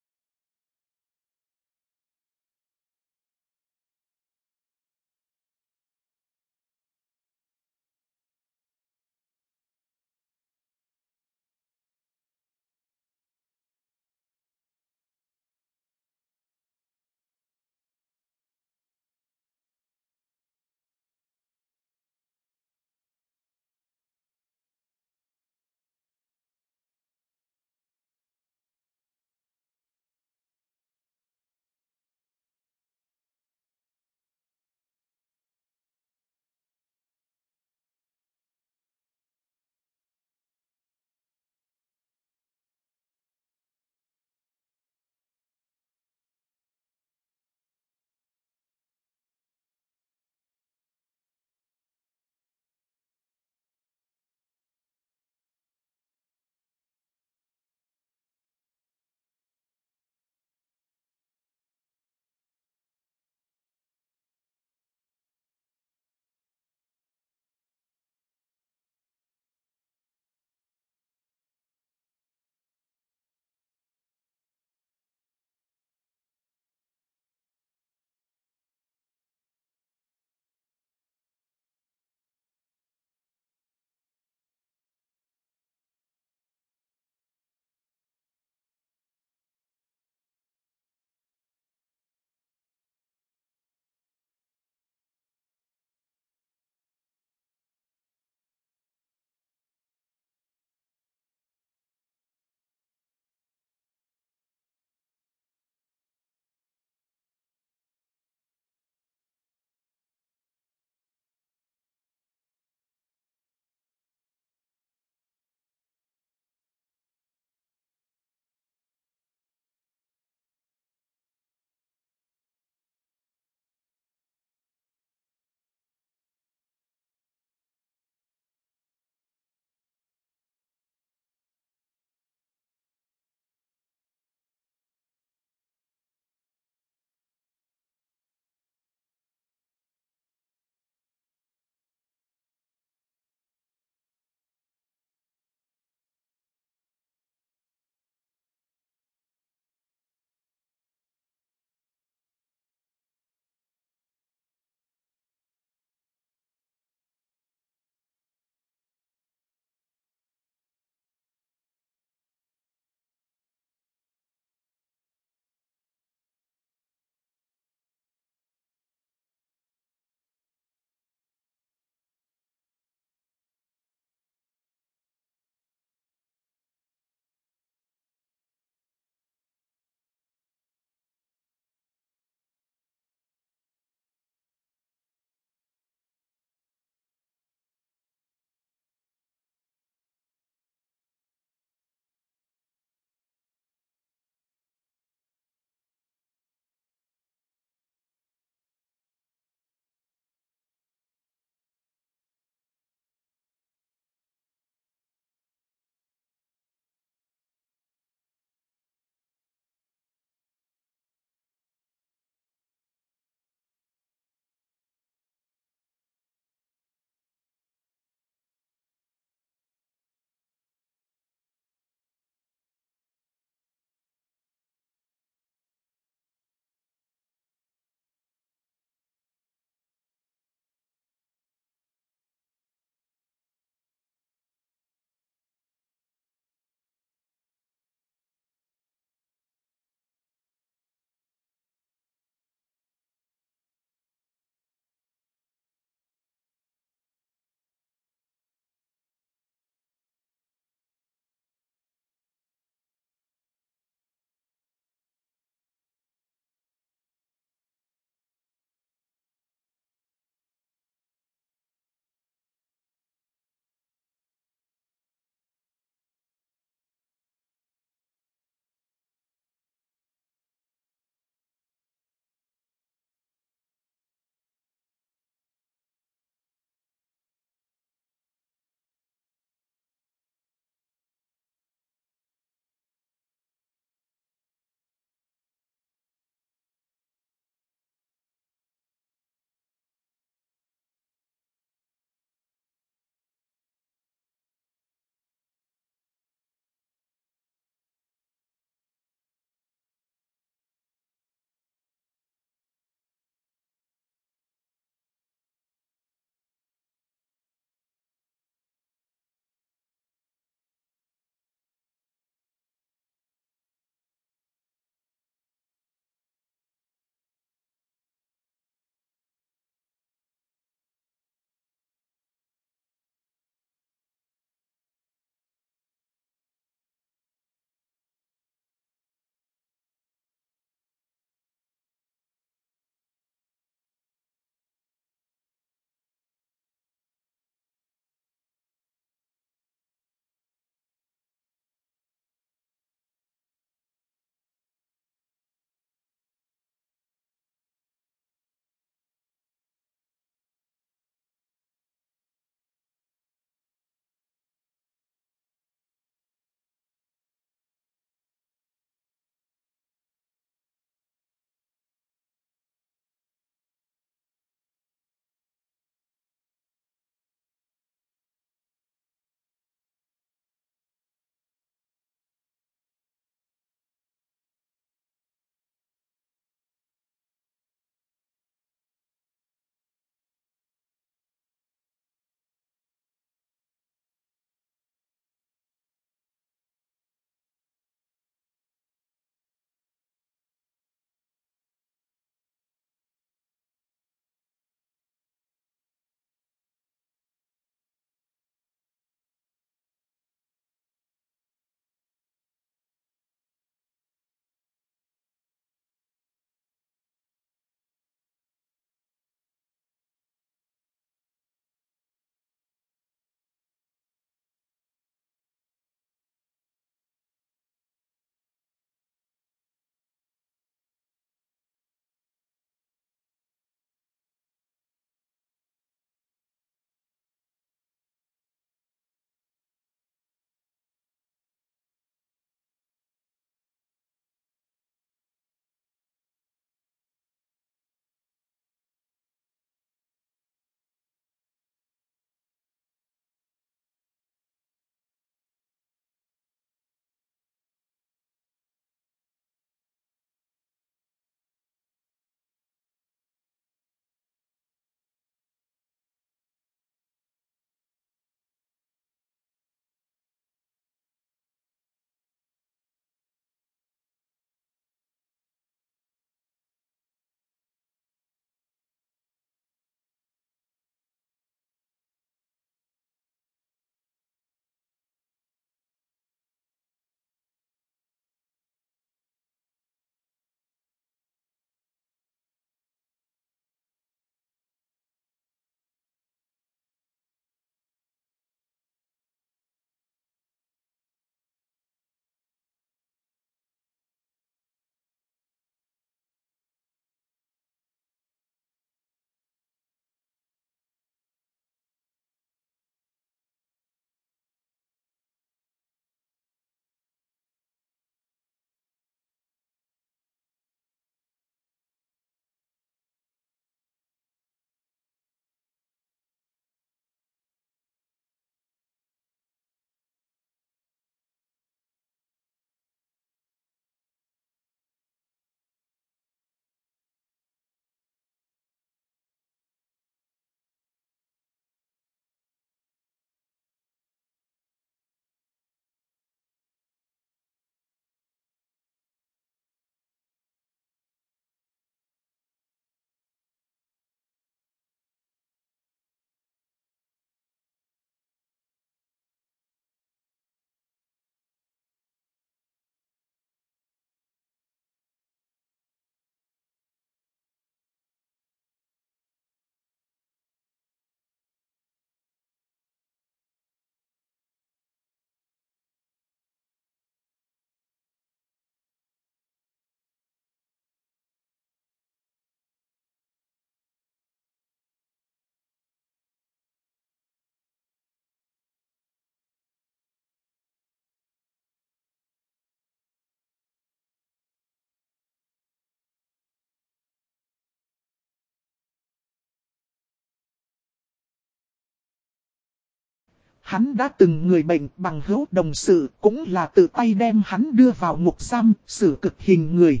A: Hắn đã từng người bệnh bằng hữu đồng sự cũng là tự tay đem hắn đưa vào ngục giam, xử cực hình người.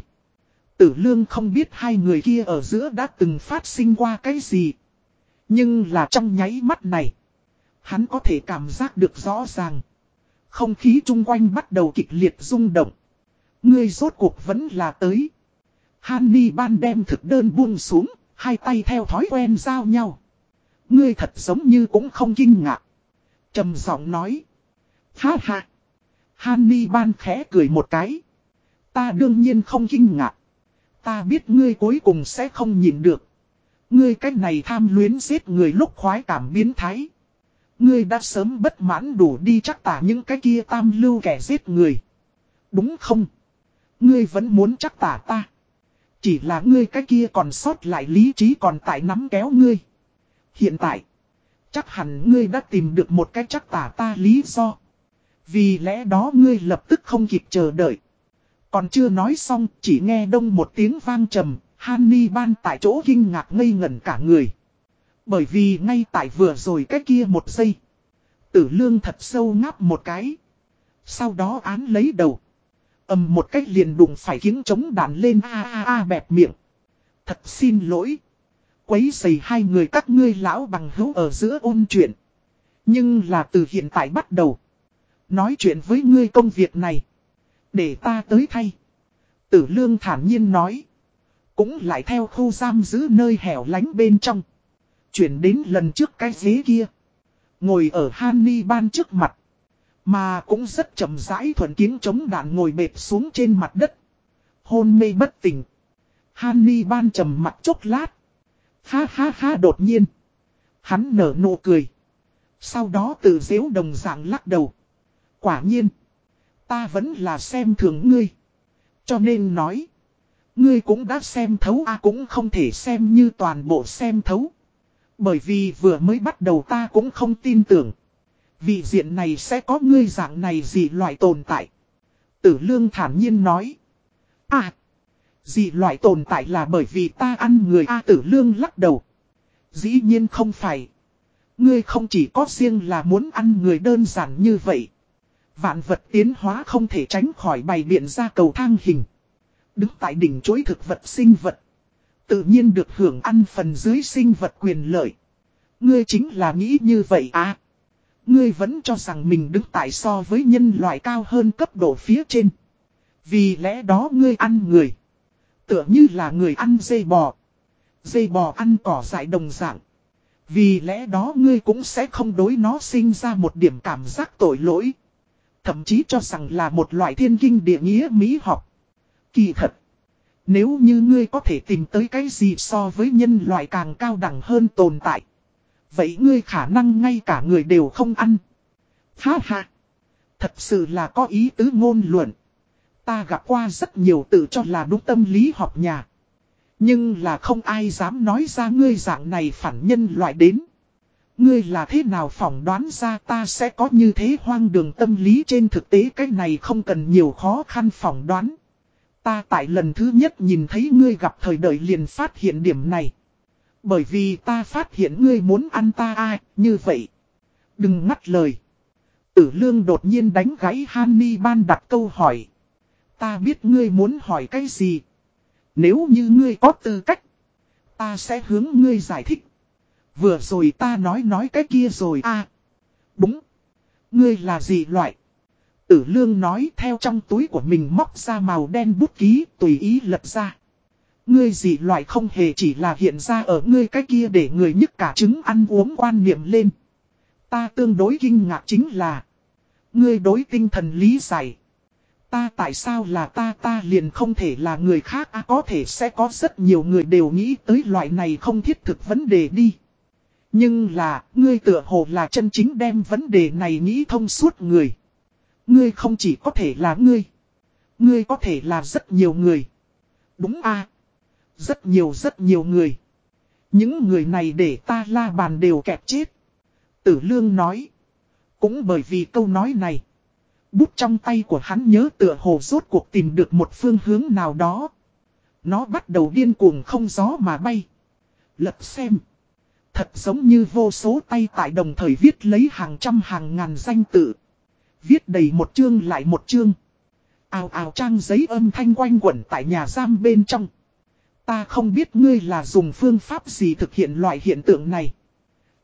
A: Tử lương không biết hai người kia ở giữa đã từng phát sinh qua cái gì. Nhưng là trong nháy mắt này, hắn có thể cảm giác được rõ ràng. Không khí chung quanh bắt đầu kịch liệt rung động. Ngươi rốt cuộc vẫn là tới. Hanni ban đem thực đơn buông xuống, hai tay theo thói quen giao nhau. Ngươi thật giống như cũng không kinh ngạc trầm giọng nói. Ha ha. Hanni ban khẽ cười một cái. Ta đương nhiên không kinh ngạc. Ta biết ngươi cuối cùng sẽ không nhìn được. Ngươi cách này tham luyến giết người lúc khoái cảm biến thái. Ngươi đã sớm bất mãn đủ đi chắc tả những cái kia tam lưu kẻ giết người. Đúng không? Ngươi vẫn muốn chắc tả ta. Chỉ là ngươi cái kia còn sót lại lý trí còn tại nắm kéo ngươi. Hiện tại, chắc hẳn ngươi đã tìm được một cái chắc tả ta lý do. Vì lẽ đó ngươi lập tức không kịp chờ đợi. Còn chưa nói xong, chỉ nghe đông một tiếng vang trầm, Hanni ban tại chỗ kinh ngạc ngây ngẩn cả người. Bởi vì ngay tại vừa rồi cái kia một giây. Tử lương thật sâu ngáp một cái. Sau đó án lấy đầu ầm một cách liền đụng phải kiếng chống đạn lên a a a bẹp miệng. Thật xin lỗi. Quấy giày hai người các ngươi lão bằng hữu ở giữa ôn chuyện. Nhưng là từ hiện tại bắt đầu. Nói chuyện với ngươi công việc này. Để ta tới thay. Tử lương thản nhiên nói. Cũng lại theo khu giam giữ nơi hẻo lánh bên trong. Chuyển đến lần trước cái ghế kia. Ngồi ở Hanni ban trước mặt. Mà cũng rất chậm rãi thuận kiếng chống đạn ngồi bệt xuống trên mặt đất. Hôn mê bất tỉnh. Hanni ban trầm mặt chốc lát. Ha ha ha đột nhiên. Hắn nở nụ cười. Sau đó tự dễu đồng dạng lắc đầu. Quả nhiên. Ta vẫn là xem thường ngươi. Cho nên nói. Ngươi cũng đã xem thấu, a cũng không thể xem như toàn bộ xem thấu. Bởi vì vừa mới bắt đầu ta cũng không tin tưởng. Vị diện này sẽ có ngươi dạng này gì loại tồn tại. Tử lương thản nhiên nói. À dị loại tồn tại là bởi vì ta ăn người A tử lương lắc đầu. Dĩ nhiên không phải. Ngươi không chỉ có riêng là muốn ăn người đơn giản như vậy. Vạn vật tiến hóa không thể tránh khỏi bày biện ra cầu thang hình. Đứng tại đỉnh chối thực vật sinh vật. Tự nhiên được hưởng ăn phần dưới sinh vật quyền lợi. Ngươi chính là nghĩ như vậy à. Ngươi vẫn cho rằng mình đứng tại so với nhân loại cao hơn cấp độ phía trên. Vì lẽ đó ngươi ăn người. Tựa như là người ăn dây bò. Dây bò ăn cỏ dại đồng dạng. Vì lẽ đó ngươi cũng sẽ không đối nó sinh ra một điểm cảm giác tội lỗi. Thậm chí cho rằng là một loại thiên kinh địa nghĩa mỹ học. Kỳ thật. Nếu như ngươi có thể tìm tới cái gì so với nhân loại càng cao đẳng hơn tồn tại. Vậy ngươi khả năng ngay cả người đều không ăn. Ha ha. Thật sự là có ý tứ ngôn luận. Ta gặp qua rất nhiều tự cho là đúng tâm lý học nhà. Nhưng là không ai dám nói ra ngươi dạng này phản nhân loại đến. Ngươi là thế nào phỏng đoán ra ta sẽ có như thế hoang đường tâm lý trên thực tế cái này không cần nhiều khó khăn phỏng đoán. Ta tại lần thứ nhất nhìn thấy ngươi gặp thời đời liền phát hiện điểm này. Bởi vì ta phát hiện ngươi muốn ăn ta ai, như vậy. Đừng ngắt lời. Tử lương đột nhiên đánh gãy Hanni ban đặt câu hỏi. Ta biết ngươi muốn hỏi cái gì. Nếu như ngươi có tư cách. Ta sẽ hướng ngươi giải thích. Vừa rồi ta nói nói cái kia rồi à. Đúng. Ngươi là gì loại? Tử lương nói theo trong túi của mình móc ra màu đen bút ký tùy ý lật ra. Ngươi gì loại không hề chỉ là hiện ra ở ngươi cái kia để người nhức cả trứng ăn uống quan niệm lên. Ta tương đối kinh ngạc chính là, Ngươi đối tinh thần lý giải Ta tại sao là ta ta liền không thể là người khác à, có thể sẽ có rất nhiều người đều nghĩ tới loại này không thiết thực vấn đề đi. Nhưng là, ngươi tựa hồ là chân chính đem vấn đề này nghĩ thông suốt người. Ngươi không chỉ có thể là ngươi. Ngươi có thể là rất nhiều người. Đúng à. Rất nhiều rất nhiều người. Những người này để ta la bàn đều kẹp chết. Tử lương nói. Cũng bởi vì câu nói này. Bút trong tay của hắn nhớ tựa hồ rốt cuộc tìm được một phương hướng nào đó. Nó bắt đầu điên cuồng không gió mà bay. Lật xem. Thật giống như vô số tay tại đồng thời viết lấy hàng trăm hàng ngàn danh tự. Viết đầy một chương lại một chương. Ào ào trang giấy âm thanh quanh quẩn tại nhà giam bên trong. Ta không biết ngươi là dùng phương pháp gì thực hiện loại hiện tượng này.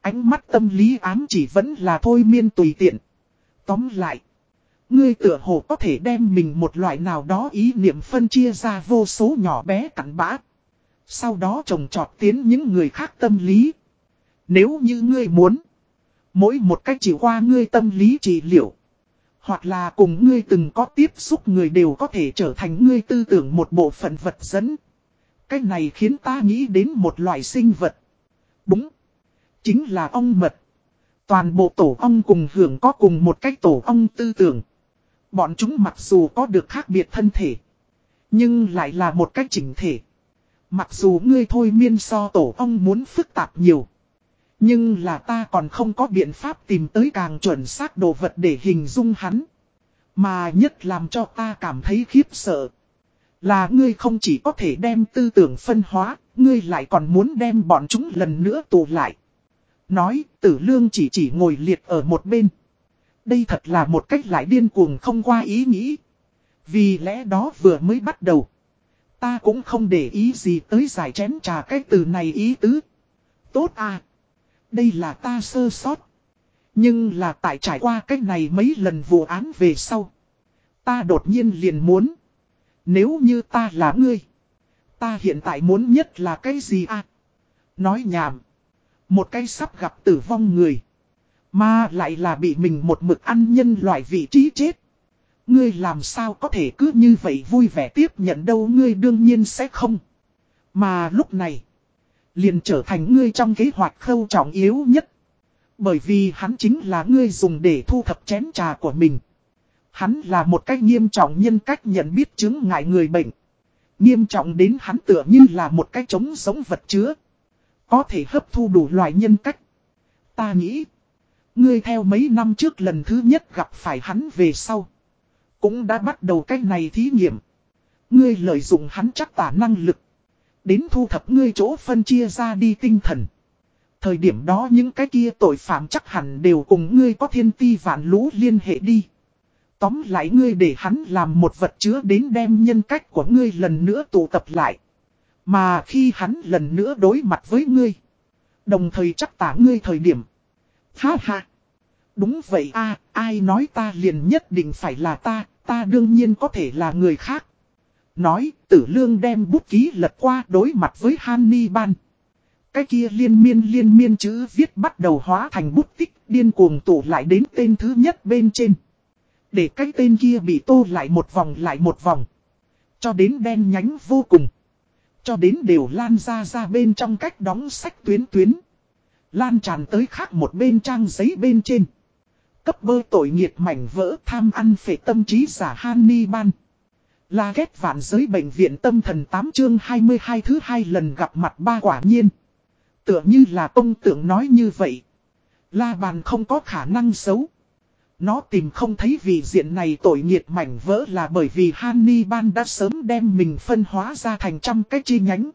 A: Ánh mắt tâm lý ám chỉ vẫn là thôi miên tùy tiện. Tóm lại. Ngươi tựa hồ có thể đem mình một loại nào đó ý niệm phân chia ra vô số nhỏ bé cắn bã. Sau đó trồng trọt tiến những người khác tâm lý. Nếu như ngươi muốn. Mỗi một cách chỉ qua ngươi tâm lý trị liệu. Hoặc là cùng ngươi từng có tiếp xúc người đều có thể trở thành ngươi tư tưởng một bộ phận vật dẫn. Cách này khiến ta nghĩ đến một loại sinh vật. Đúng. Chính là ong mật. Toàn bộ tổ ong cùng hưởng có cùng một cách tổ ong tư tưởng. Bọn chúng mặc dù có được khác biệt thân thể. Nhưng lại là một cách chỉnh thể. Mặc dù ngươi thôi miên so tổ ông muốn phức tạp nhiều. Nhưng là ta còn không có biện pháp tìm tới càng chuẩn xác đồ vật để hình dung hắn. Mà nhất làm cho ta cảm thấy khiếp sợ. Là ngươi không chỉ có thể đem tư tưởng phân hóa, ngươi lại còn muốn đem bọn chúng lần nữa tù lại. Nói, tử lương chỉ chỉ ngồi liệt ở một bên. Đây thật là một cách lại điên cuồng không qua ý nghĩ. Vì lẽ đó vừa mới bắt đầu. Ta cũng không để ý gì tới giải chén trà cái từ này ý tứ. Tốt à. Đây là ta sơ sót. Nhưng là tại trải qua cách này mấy lần vụ án về sau. Ta đột nhiên liền muốn. Nếu như ta là ngươi. Ta hiện tại muốn nhất là cái gì à? Nói nhảm. Một cái sắp gặp tử vong người. Mà lại là bị mình một mực ăn nhân loại vị trí chết. Ngươi làm sao có thể cứ như vậy vui vẻ tiếp nhận đâu, ngươi đương nhiên sẽ không. Mà lúc này. Liền trở thành ngươi trong kế hoạch khâu trọng yếu nhất. Bởi vì hắn chính là ngươi dùng để thu thập chén trà của mình. Hắn là một cách nghiêm trọng nhân cách nhận biết chứng ngại người bệnh. Nghiêm trọng đến hắn tựa như là một cái trống sống vật chứa. Có thể hấp thu đủ loại nhân cách. Ta nghĩ. Ngươi theo mấy năm trước lần thứ nhất gặp phải hắn về sau. Cũng đã bắt đầu cách này thí nghiệm. Ngươi lợi dụng hắn chắc tả năng lực. Đến thu thập ngươi chỗ phân chia ra đi tinh thần. Thời điểm đó những cái kia tội phạm chắc hẳn đều cùng ngươi có thiên ti vạn lũ liên hệ đi. Tóm lại ngươi để hắn làm một vật chứa đến đem nhân cách của ngươi lần nữa tụ tập lại. Mà khi hắn lần nữa đối mặt với ngươi. Đồng thời chắc tả ngươi thời điểm. Ha ha. Đúng vậy a ai nói ta liền nhất định phải là ta, ta đương nhiên có thể là người khác. Nói, tử lương đem bút ký lật qua đối mặt với Hannibal. Cái kia liên miên liên miên chữ viết bắt đầu hóa thành bút tích điên cuồng tụ lại đến tên thứ nhất bên trên. Để cái tên kia bị tô lại một vòng lại một vòng. Cho đến đen nhánh vô cùng. Cho đến đều lan ra ra bên trong cách đóng sách tuyến tuyến. Lan tràn tới khác một bên trang giấy bên trên. Cấp bơ tội nghiệt mảnh vỡ tham ăn phệ tâm trí giả Hannibal. La ghét vạn giới bệnh viện tâm thần 8 chương 22 thứ hai lần gặp mặt ba quả nhiên. Tựa như là công tượng nói như vậy. La bàn không có khả năng xấu. Nó tìm không thấy vì diện này tội nghiệt mảnh vỡ là bởi vì Hannibal đã sớm đem mình phân hóa ra thành trăm cái chi nhánh.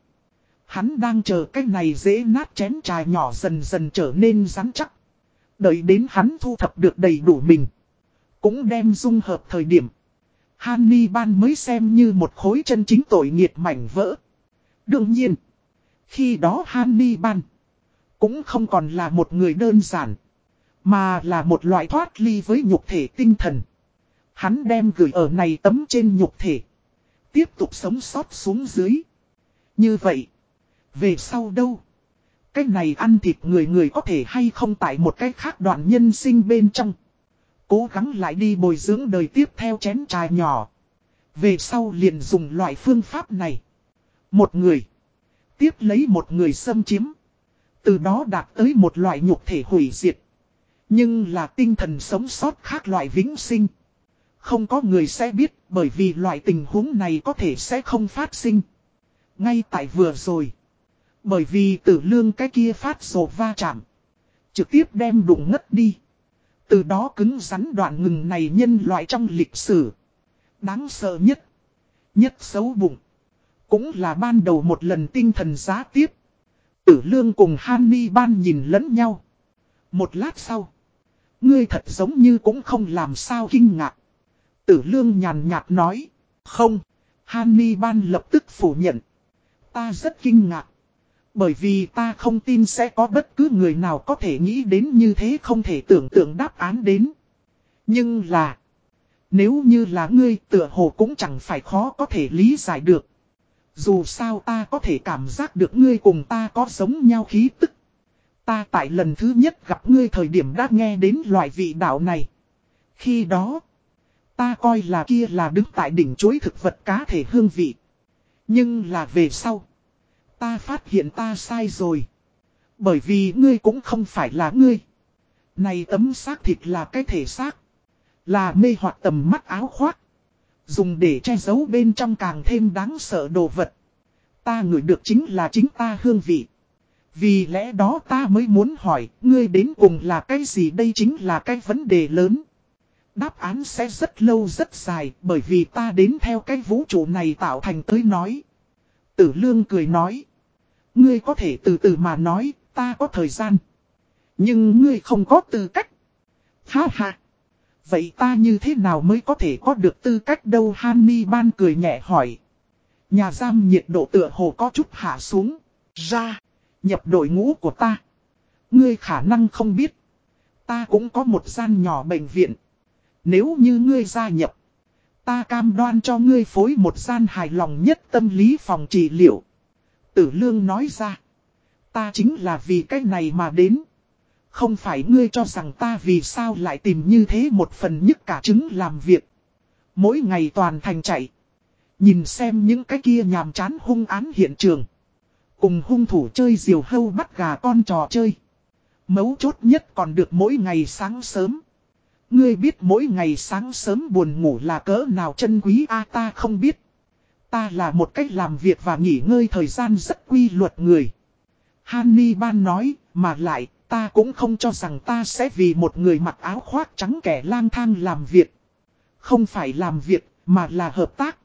A: Hắn đang chờ cái này dễ nát chén trà nhỏ dần dần trở nên rắn chắc. Đợi đến hắn thu thập được đầy đủ mình. Cũng đem dung hợp thời điểm. Hannibal mới xem như một khối chân chính tội nghiệt mảnh vỡ. Đương nhiên. Khi đó Hannibal. Cũng không còn là một người đơn giản. Mà là một loại thoát ly với nhục thể tinh thần. Hắn đem gửi ở này tấm trên nhục thể. Tiếp tục sống sót xuống dưới. Như vậy. Về sau đâu? Cái này ăn thịt người người có thể hay không tại một cái khác đoạn nhân sinh bên trong. Cố gắng lại đi bồi dưỡng đời tiếp theo chén trà nhỏ. Về sau liền dùng loại phương pháp này. Một người. Tiếp lấy một người xâm chiếm. Từ đó đạt tới một loại nhục thể hủy diệt. Nhưng là tinh thần sống sót khác loại vĩnh sinh. Không có người sẽ biết bởi vì loại tình huống này có thể sẽ không phát sinh. Ngay tại vừa rồi. Bởi vì tử lương cái kia phát sổ va chạm. Trực tiếp đem đụng ngất đi. Từ đó cứng rắn đoạn ngừng này nhân loại trong lịch sử. Đáng sợ nhất. Nhất xấu bụng. Cũng là ban đầu một lần tinh thần giá tiếp. Tử lương cùng Hanni ban nhìn lẫn nhau. Một lát sau. Ngươi thật giống như cũng không làm sao kinh ngạc. Tử lương nhàn nhạt nói. Không. Hanni ban lập tức phủ nhận. Ta rất kinh ngạc. Bởi vì ta không tin sẽ có bất cứ người nào có thể nghĩ đến như thế không thể tưởng tượng đáp án đến. Nhưng là. Nếu như là ngươi tựa hồ cũng chẳng phải khó có thể lý giải được. Dù sao ta có thể cảm giác được ngươi cùng ta có giống nhau khí tức. Ta tại lần thứ nhất gặp ngươi thời điểm đã nghe đến loại vị đạo này. Khi đó, ta coi là kia là đứng tại đỉnh chuối thực vật cá thể hương vị. Nhưng là về sau, ta phát hiện ta sai rồi. Bởi vì ngươi cũng không phải là ngươi. Này tấm xác thịt là cái thể xác. Là mê hoặc tầm mắt áo khoác. Dùng để che giấu bên trong càng thêm đáng sợ đồ vật. Ta ngửi được chính là chính ta hương vị. Vì lẽ đó ta mới muốn hỏi, ngươi đến cùng là cái gì đây chính là cái vấn đề lớn. Đáp án sẽ rất lâu rất dài, bởi vì ta đến theo cái vũ trụ này tạo thành tới nói. Tử lương cười nói. Ngươi có thể từ từ mà nói, ta có thời gian. Nhưng ngươi không có tư cách. Ha ha. Vậy ta như thế nào mới có thể có được tư cách đâu Hanni ban cười nhẹ hỏi. Nhà giam nhiệt độ tựa hồ có chút hạ xuống. Ra, nhập đội ngũ của ta. Ngươi khả năng không biết. Ta cũng có một gian nhỏ bệnh viện. Nếu như ngươi gia nhập. Ta cam đoan cho ngươi phối một gian hài lòng nhất tâm lý phòng trị liệu. Tử lương nói ra. Ta chính là vì cái này mà đến. Không phải ngươi cho rằng ta vì sao lại tìm như thế một phần nhất cả chứng làm việc. Mỗi ngày toàn thành chạy. Nhìn xem những cái kia nhàm chán hung án hiện trường. Cùng hung thủ chơi diều hâu bắt gà con trò chơi. Mấu chốt nhất còn được mỗi ngày sáng sớm. Ngươi biết mỗi ngày sáng sớm buồn ngủ là cỡ nào chân quý a ta không biết. Ta là một cách làm việc và nghỉ ngơi thời gian rất quy luật người. Hanni Ban nói, mà lại, ta cũng không cho rằng ta sẽ vì một người mặc áo khoác trắng kẻ lang thang làm việc. Không phải làm việc, mà là hợp tác.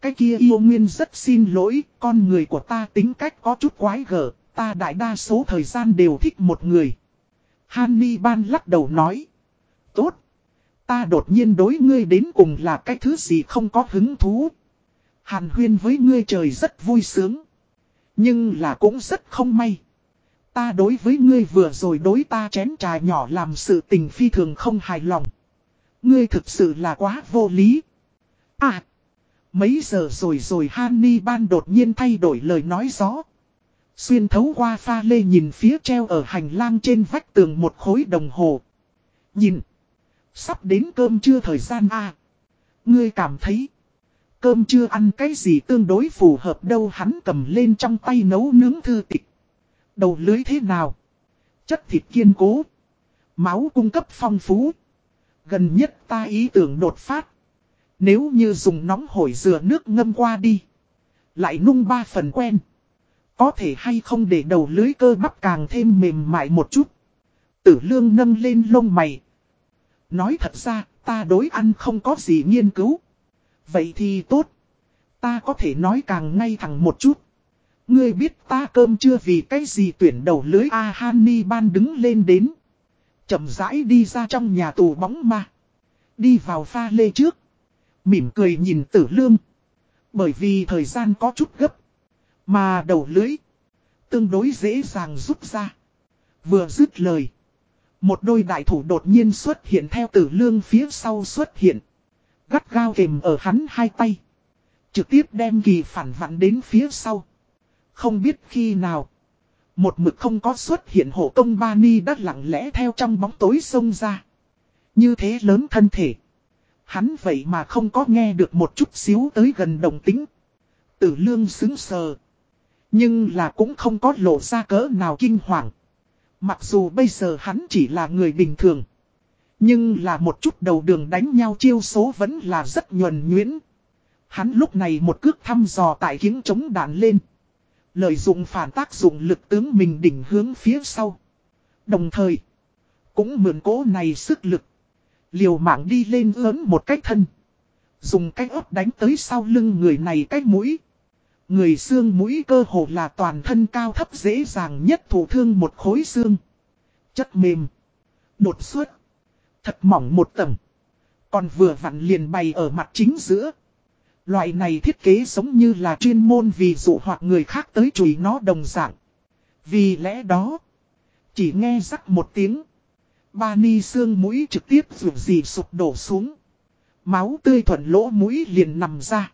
A: Cái kia yêu nguyên rất xin lỗi, con người của ta tính cách có chút quái gở, ta đại đa số thời gian đều thích một người. Hanni Ban lắc đầu nói. Tốt. Ta đột nhiên đối ngươi đến cùng là cái thứ gì không có hứng thú. Hàn huyên với ngươi trời rất vui sướng. Nhưng là cũng rất không may. Ta đối với ngươi vừa rồi đối ta chén trà nhỏ làm sự tình phi thường không hài lòng. Ngươi thực sự là quá vô lý. À! Mấy giờ rồi rồi Hanni ban đột nhiên thay đổi lời nói gió. Xuyên thấu qua pha lê nhìn phía treo ở hành lang trên vách tường một khối đồng hồ. Nhìn! Sắp đến cơm trưa thời gian a Ngươi cảm thấy... Cơm chưa ăn cái gì tương đối phù hợp đâu hắn cầm lên trong tay nấu nướng thư tịch. Đầu lưới thế nào? Chất thịt kiên cố. Máu cung cấp phong phú. Gần nhất ta ý tưởng đột phát. Nếu như dùng nóng hổi dừa nước ngâm qua đi. Lại nung ba phần quen. Có thể hay không để đầu lưới cơ bắp càng thêm mềm mại một chút. Tử lương nâng lên lông mày. Nói thật ra, ta đối ăn không có gì nghiên cứu. Vậy thì tốt. Ta có thể nói càng ngay thẳng một chút. Ngươi biết ta cơm chưa vì cái gì tuyển đầu lưới A Hanni ban đứng lên đến. chậm rãi đi ra trong nhà tù bóng ma. Đi vào pha lê trước. Mỉm cười nhìn tử lương. Bởi vì thời gian có chút gấp. Mà đầu lưới. Tương đối dễ dàng rút ra. Vừa dứt lời. Một đôi đại thủ đột nhiên xuất hiện theo tử lương phía sau xuất hiện. Gắt gao kềm ở hắn hai tay. Trực tiếp đem kỳ phản vặn đến phía sau. Không biết khi nào. Một mực không có xuất hiện hộ công ba ni đã lặng lẽ theo trong bóng tối sông ra. Như thế lớn thân thể. Hắn vậy mà không có nghe được một chút xíu tới gần đồng tính. Tử lương xứng sờ. Nhưng là cũng không có lộ ra cỡ nào kinh hoàng. Mặc dù bây giờ hắn chỉ là người bình thường. Nhưng là một chút đầu đường đánh nhau chiêu số vẫn là rất nhuần nhuyễn. Hắn lúc này một cước thăm dò tại kiếng chống đạn lên. Lợi dụng phản tác dụng lực tướng mình đỉnh hướng phía sau. Đồng thời, cũng mượn cố này sức lực. Liều mạng đi lên ớn một cách thân. Dùng cách ớt đánh tới sau lưng người này cách mũi. Người xương mũi cơ hồ là toàn thân cao thấp dễ dàng nhất thủ thương một khối xương. Chất mềm. Đột xuất. Thật mỏng một tầng. Còn vừa vặn liền bày ở mặt chính giữa. Loại này thiết kế giống như là chuyên môn vì dụ hoặc người khác tới chùi nó đồng dạng. Vì lẽ đó, chỉ nghe rắc một tiếng. Ba ni xương mũi trực tiếp dù gì sụp đổ xuống. Máu tươi thuận lỗ mũi liền nằm ra.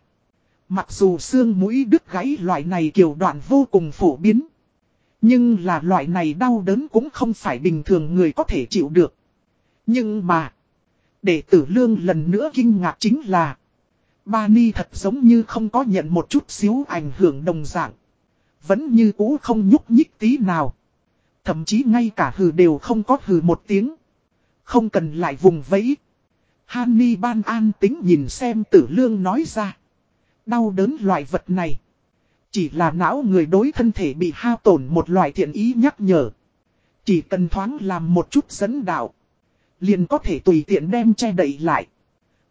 A: Mặc dù xương mũi đứt gãy loại này kiểu đoạn vô cùng phổ biến. Nhưng là loại này đau đớn cũng không phải bình thường người có thể chịu được. Nhưng mà, để tử lương lần nữa kinh ngạc chính là, ba ni thật giống như không có nhận một chút xíu ảnh hưởng đồng dạng. Vẫn như cũ không nhúc nhích tí nào. Thậm chí ngay cả hừ đều không có hừ một tiếng. Không cần lại vùng vẫy. Hany ban an tính nhìn xem tử lương nói ra. Đau đớn loại vật này. Chỉ là não người đối thân thể bị hao tổn một loại thiện ý nhắc nhở. Chỉ cần thoáng làm một chút dẫn đạo. Liền có thể tùy tiện đem che đậy lại.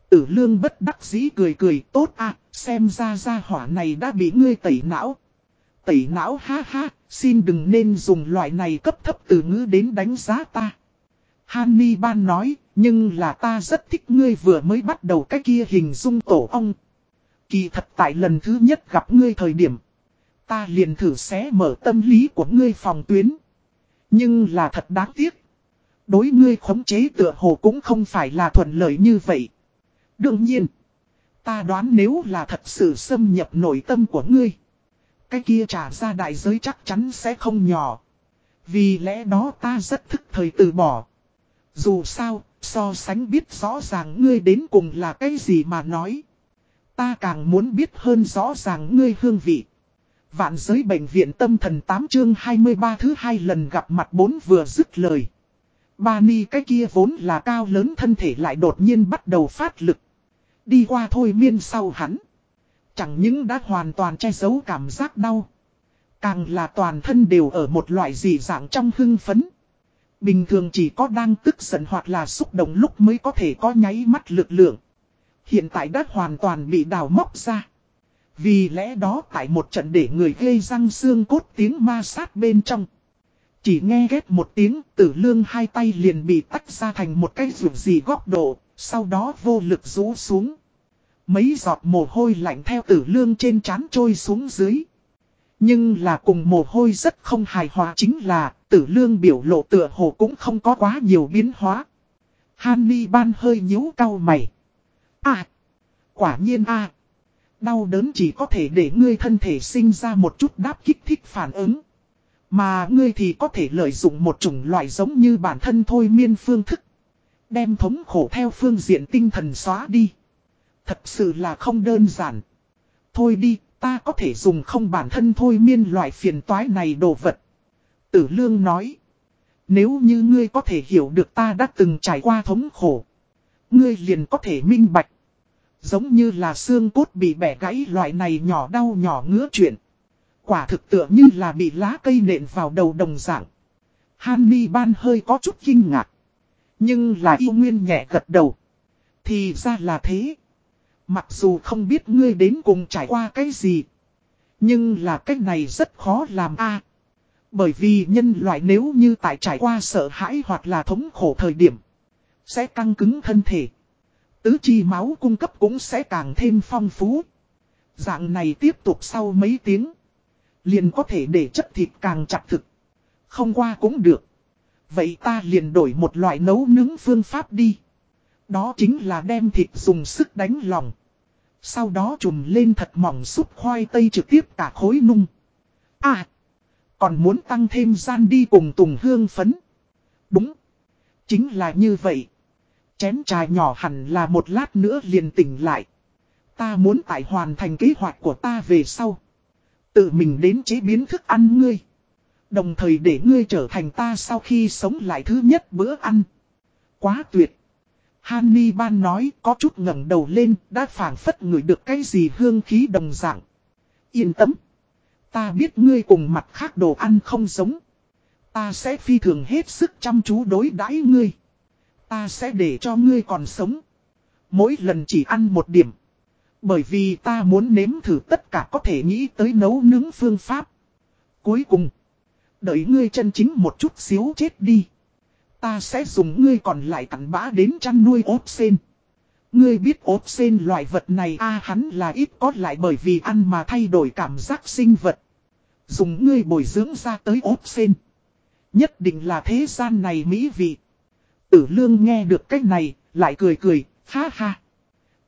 A: Tử lương bất đắc dĩ cười cười tốt à, xem ra ra hỏa này đã bị ngươi tẩy não. Tẩy não ha ha, xin đừng nên dùng loại này cấp thấp từ ngữ đến đánh giá ta. Hanni ban nói, nhưng là ta rất thích ngươi vừa mới bắt đầu cái kia hình dung tổ ong. Kỳ thật tại lần thứ nhất gặp ngươi thời điểm. Ta liền thử xé mở tâm lý của ngươi phòng tuyến. Nhưng là thật đáng tiếc. Đối ngươi khống chế tựa hồ cũng không phải là thuận lợi như vậy. Đương nhiên. Ta đoán nếu là thật sự xâm nhập nội tâm của ngươi. Cái kia trả ra đại giới chắc chắn sẽ không nhỏ. Vì lẽ đó ta rất thức thời từ bỏ. Dù sao, so sánh biết rõ ràng ngươi đến cùng là cái gì mà nói. Ta càng muốn biết hơn rõ ràng ngươi hương vị. Vạn giới bệnh viện tâm thần 8 chương 23 thứ hai lần gặp mặt bốn vừa dứt lời. Ba ni cái kia vốn là cao lớn thân thể lại đột nhiên bắt đầu phát lực. Đi qua thôi miên sau hắn. Chẳng những đã hoàn toàn che giấu cảm giác đau. Càng là toàn thân đều ở một loại dị dạng trong hưng phấn. Bình thường chỉ có đang tức giận hoặc là xúc động lúc mới có thể có nháy mắt lực lượng. Hiện tại đã hoàn toàn bị đào móc ra. Vì lẽ đó tại một trận để người gây răng xương cốt tiếng ma sát bên trong. Chỉ nghe ghét một tiếng tử lương hai tay liền bị tách ra thành một cái rượu gì góc độ, sau đó vô lực rũ xuống. Mấy giọt mồ hôi lạnh theo tử lương trên trán trôi xuống dưới. Nhưng là cùng mồ hôi rất không hài hòa chính là tử lương biểu lộ tựa hồ cũng không có quá nhiều biến hóa. Hanni ban hơi nhíu cau mày. À! Quả nhiên a Đau đớn chỉ có thể để ngươi thân thể sinh ra một chút đáp kích thích phản ứng. Mà ngươi thì có thể lợi dụng một chủng loại giống như bản thân thôi miên phương thức. Đem thống khổ theo phương diện tinh thần xóa đi. Thật sự là không đơn giản. Thôi đi, ta có thể dùng không bản thân thôi miên loại phiền toái này đồ vật. Tử lương nói. Nếu như ngươi có thể hiểu được ta đã từng trải qua thống khổ. Ngươi liền có thể minh bạch. Giống như là xương cốt bị bẻ gãy loại này nhỏ đau nhỏ ngứa chuyện. Quả thực tựa như là bị lá cây nện vào đầu đồng dạng. Hanni ban hơi có chút kinh ngạc. Nhưng là yêu nguyên nhẹ gật đầu. Thì ra là thế. Mặc dù không biết ngươi đến cùng trải qua cái gì. Nhưng là cái này rất khó làm a Bởi vì nhân loại nếu như tại trải qua sợ hãi hoặc là thống khổ thời điểm. Sẽ căng cứng thân thể. Tứ chi máu cung cấp cũng sẽ càng thêm phong phú. Dạng này tiếp tục sau mấy tiếng. Liền có thể để chất thịt càng chặt thực. Không qua cũng được. Vậy ta liền đổi một loại nấu nướng phương pháp đi. Đó chính là đem thịt dùng sức đánh lòng. Sau đó trùm lên thật mỏng súp khoai tây trực tiếp cả khối nung. À! Còn muốn tăng thêm gian đi cùng tùng hương phấn. Đúng! Chính là như vậy. Chén trà nhỏ hẳn là một lát nữa liền tỉnh lại. Ta muốn tại hoàn thành kế hoạch của ta về sau. Tự mình đến chế biến thức ăn ngươi. Đồng thời để ngươi trở thành ta sau khi sống lại thứ nhất bữa ăn. Quá tuyệt. Hanni ban nói, có chút ngẩng đầu lên, đã phản phất ngửi được cái gì hương khí đồng dạng. Yên tâm. Ta biết ngươi cùng mặt khác đồ ăn không giống. Ta sẽ phi thường hết sức chăm chú đối đãi ngươi. Ta sẽ để cho ngươi còn sống. Mỗi lần chỉ ăn một điểm. Bởi vì ta muốn nếm thử tất cả có thể nghĩ tới nấu nướng phương pháp. Cuối cùng, đợi ngươi chân chính một chút xíu chết đi. Ta sẽ dùng ngươi còn lại cặn bã đến chăn nuôi ốp sen. Ngươi biết ốp sen loại vật này a hắn là ít có lại bởi vì ăn mà thay đổi cảm giác sinh vật. Dùng ngươi bồi dưỡng ra tới ốp sen. Nhất định là thế gian này mỹ vị. Tử lương nghe được cách này, lại cười cười, ha ha.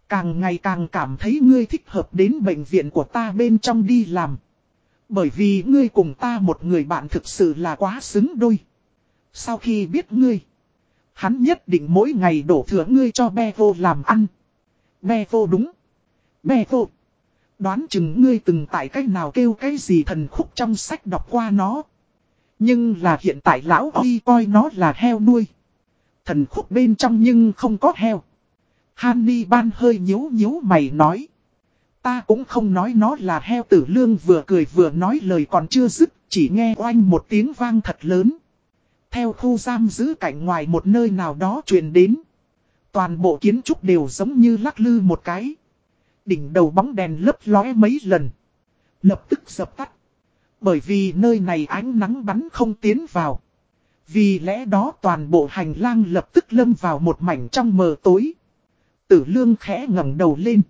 A: Càng ngày càng cảm thấy ngươi thích hợp đến bệnh viện của ta bên trong đi làm. Bởi vì ngươi cùng ta một người bạn thực sự là quá xứng đôi. Sau khi biết ngươi, hắn nhất định mỗi ngày đổ thừa ngươi cho Bevo làm ăn. Bevo đúng. Bevo. Đoán chừng ngươi từng tại cách nào kêu cái gì thần khúc trong sách đọc qua nó. Nhưng là hiện tại lão Huy coi nó là heo nuôi. Thần khúc bên trong nhưng không có heo. Hanni ban hơi nhíu nhíu mày nói. Ta cũng không nói nó là heo tử lương vừa cười vừa nói lời còn chưa dứt, chỉ nghe oanh một tiếng vang thật lớn. Theo khu giam giữ cảnh ngoài một nơi nào đó truyền đến. Toàn bộ kiến trúc đều giống như lắc lư một cái. Đỉnh đầu bóng đèn lấp lóe mấy lần. Lập tức dập tắt. Bởi vì nơi này ánh nắng bắn không tiến vào. Vì lẽ đó toàn bộ hành lang lập tức lâm vào một mảnh trong mờ tối. Tử lương khẽ ngẩng đầu lên.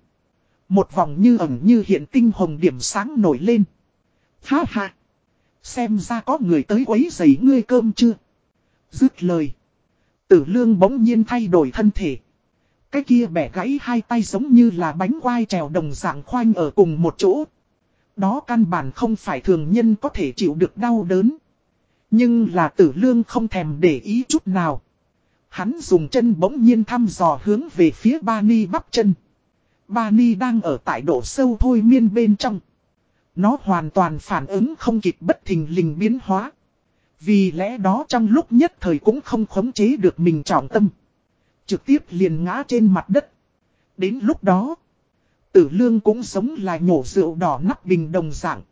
A: Một vòng như ẩn như hiện tinh hồng điểm sáng nổi lên. Ha ha. Xem ra có người tới quấy giày ngươi cơm chưa. Dứt lời. Tử lương bỗng nhiên thay đổi thân thể. Cái kia bẻ gãy hai tay giống như là bánh quai trèo đồng dạng khoanh ở cùng một chỗ. Đó căn bản không phải thường nhân có thể chịu được đau đớn. Nhưng là tử lương không thèm để ý chút nào. Hắn dùng chân bỗng nhiên thăm dò hướng về phía ba ni bắp chân. Ba ni đang ở tại độ sâu thôi miên bên trong. Nó hoàn toàn phản ứng không kịp bất thình lình biến hóa. Vì lẽ đó trong lúc nhất thời cũng không khống chế được mình trọng tâm. Trực tiếp liền ngã trên mặt đất. Đến lúc đó, tử lương cũng sống là nhổ rượu đỏ nắp bình đồng dạng.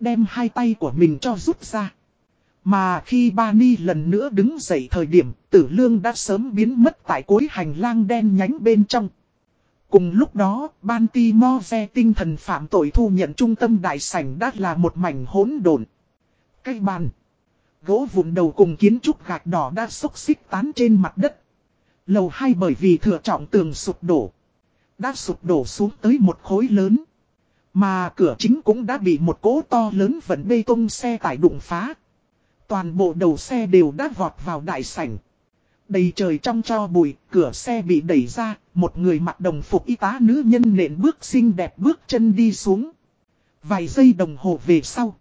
A: Đem hai tay của mình cho rút ra. Mà khi ba ni lần nữa đứng dậy thời điểm tử lương đã sớm biến mất tại cuối hành lang đen nhánh bên trong. Cùng lúc đó, ban ti mo ve tinh thần phạm tội thu nhận trung tâm đại sảnh đã là một mảnh hỗn độn. Cây bàn, gỗ vụn đầu cùng kiến trúc gạch đỏ đã xúc xích tán trên mặt đất. Lầu hai bởi vì thừa trọng tường sụp đổ. Đã sụp đổ xuống tới một khối lớn. Mà cửa chính cũng đã bị một cỗ to lớn vẫn bê tông xe tải đụng phá. Toàn bộ đầu xe đều đã vọt vào đại sảnh. Đầy trời trong cho bụi, cửa xe bị đẩy ra, một người mặc đồng phục y tá nữ nhân nện bước xinh đẹp bước chân đi xuống. Vài giây đồng hồ về sau.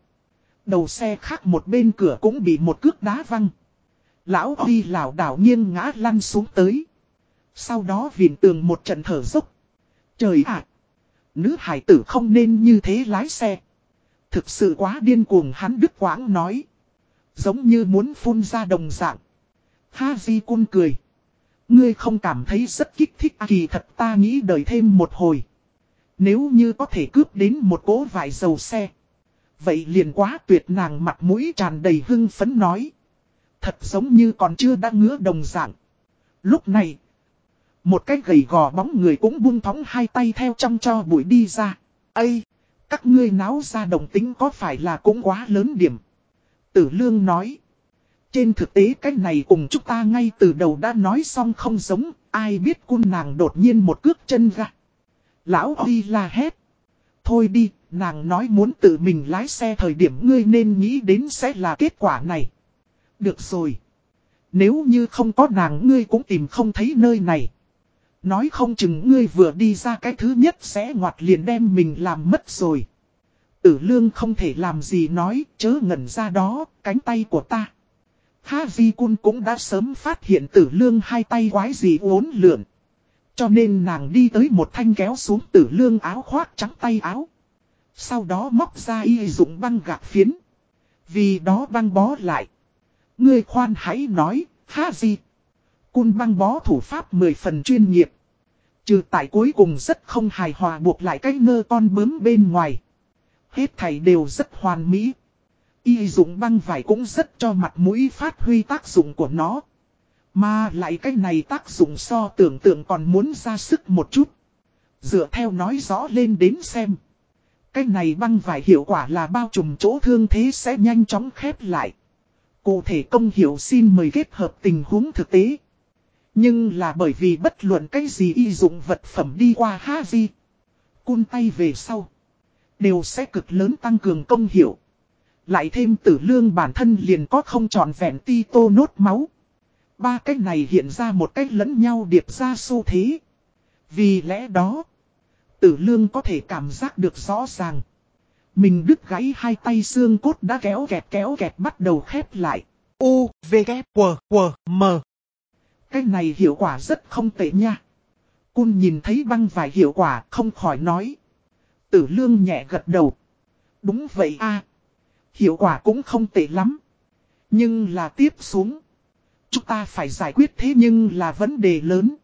A: Đầu xe khác một bên cửa cũng bị một cước đá văng. Lão Huy lảo đảo nghiêng ngã lăn xuống tới. Sau đó viền tường một trận thở dốc. Trời ạ! nữ hải tử không nên như thế lái xe. Thực sự quá điên cuồng hắn đứt quãng nói. Giống như muốn phun ra đồng dạng. Ha Di Cun cười. Ngươi không cảm thấy rất kích thích à, kỳ thật ta nghĩ đợi thêm một hồi. Nếu như có thể cướp đến một cố vải dầu xe. Vậy liền quá tuyệt nàng mặt mũi tràn đầy hưng phấn nói. Thật giống như còn chưa đã ngứa đồng dạng. Lúc này, một cái gầy gò bóng người cũng buông thóng hai tay theo trong cho bụi đi ra. Ây, các ngươi náo ra đồng tính có phải là cũng quá lớn điểm. Tử Lương nói. Trên thực tế cách này cùng chúng ta ngay từ đầu đã nói xong không giống, ai biết cun nàng đột nhiên một cước chân ra. Lão Huy la hét. Thôi đi, nàng nói muốn tự mình lái xe thời điểm ngươi nên nghĩ đến sẽ là kết quả này. Được rồi. Nếu như không có nàng ngươi cũng tìm không thấy nơi này. Nói không chừng ngươi vừa đi ra cái thứ nhất sẽ ngoặt liền đem mình làm mất rồi. Tử lương không thể làm gì nói, chớ ngẩn ra đó, cánh tay của ta. Ha Vi Cun cũng đã sớm phát hiện tử lương hai tay quái gì uốn lượn. Cho nên nàng đi tới một thanh kéo xuống tử lương áo khoác trắng tay áo. Sau đó móc ra y dụng băng gạc phiến. Vì đó băng bó lại. Ngươi khoan hãy nói, ha gì? Cun băng bó thủ pháp mười phần chuyên nghiệp. Trừ tại cuối cùng rất không hài hòa buộc lại cái ngơ con bướm bên ngoài. Hết thảy đều rất hoàn mỹ. Y dụng băng vải cũng rất cho mặt mũi phát huy tác dụng của nó. Mà lại cái này tác dụng so tưởng tượng còn muốn ra sức một chút. Dựa theo nói rõ lên đến xem. Cái này băng vải hiệu quả là bao trùm chỗ thương thế sẽ nhanh chóng khép lại. Cụ thể công hiệu xin mời kết hợp tình huống thực tế. Nhưng là bởi vì bất luận cái gì y dụng vật phẩm đi qua ha gì, Cun tay về sau. Đều sẽ cực lớn tăng cường công hiệu. Lại thêm tử lương bản thân liền có không tròn vẹn ti tô nốt máu. Ba cách này hiện ra một cách lẫn nhau điệp ra xu thế. Vì lẽ đó, tử lương có thể cảm giác được rõ ràng. Mình đứt gãy hai tay xương cốt đã kéo kẹt kéo kẹt bắt đầu khép lại.
B: U, V, K, W, W, M.
A: Cái này hiệu quả rất không tệ nha. Cun nhìn thấy băng vài hiệu quả không khỏi nói. Tử lương nhẹ gật đầu. Đúng vậy a Hiệu quả cũng không tệ lắm. Nhưng là tiếp xuống. Chúng ta phải giải quyết thế nhưng là vấn đề lớn.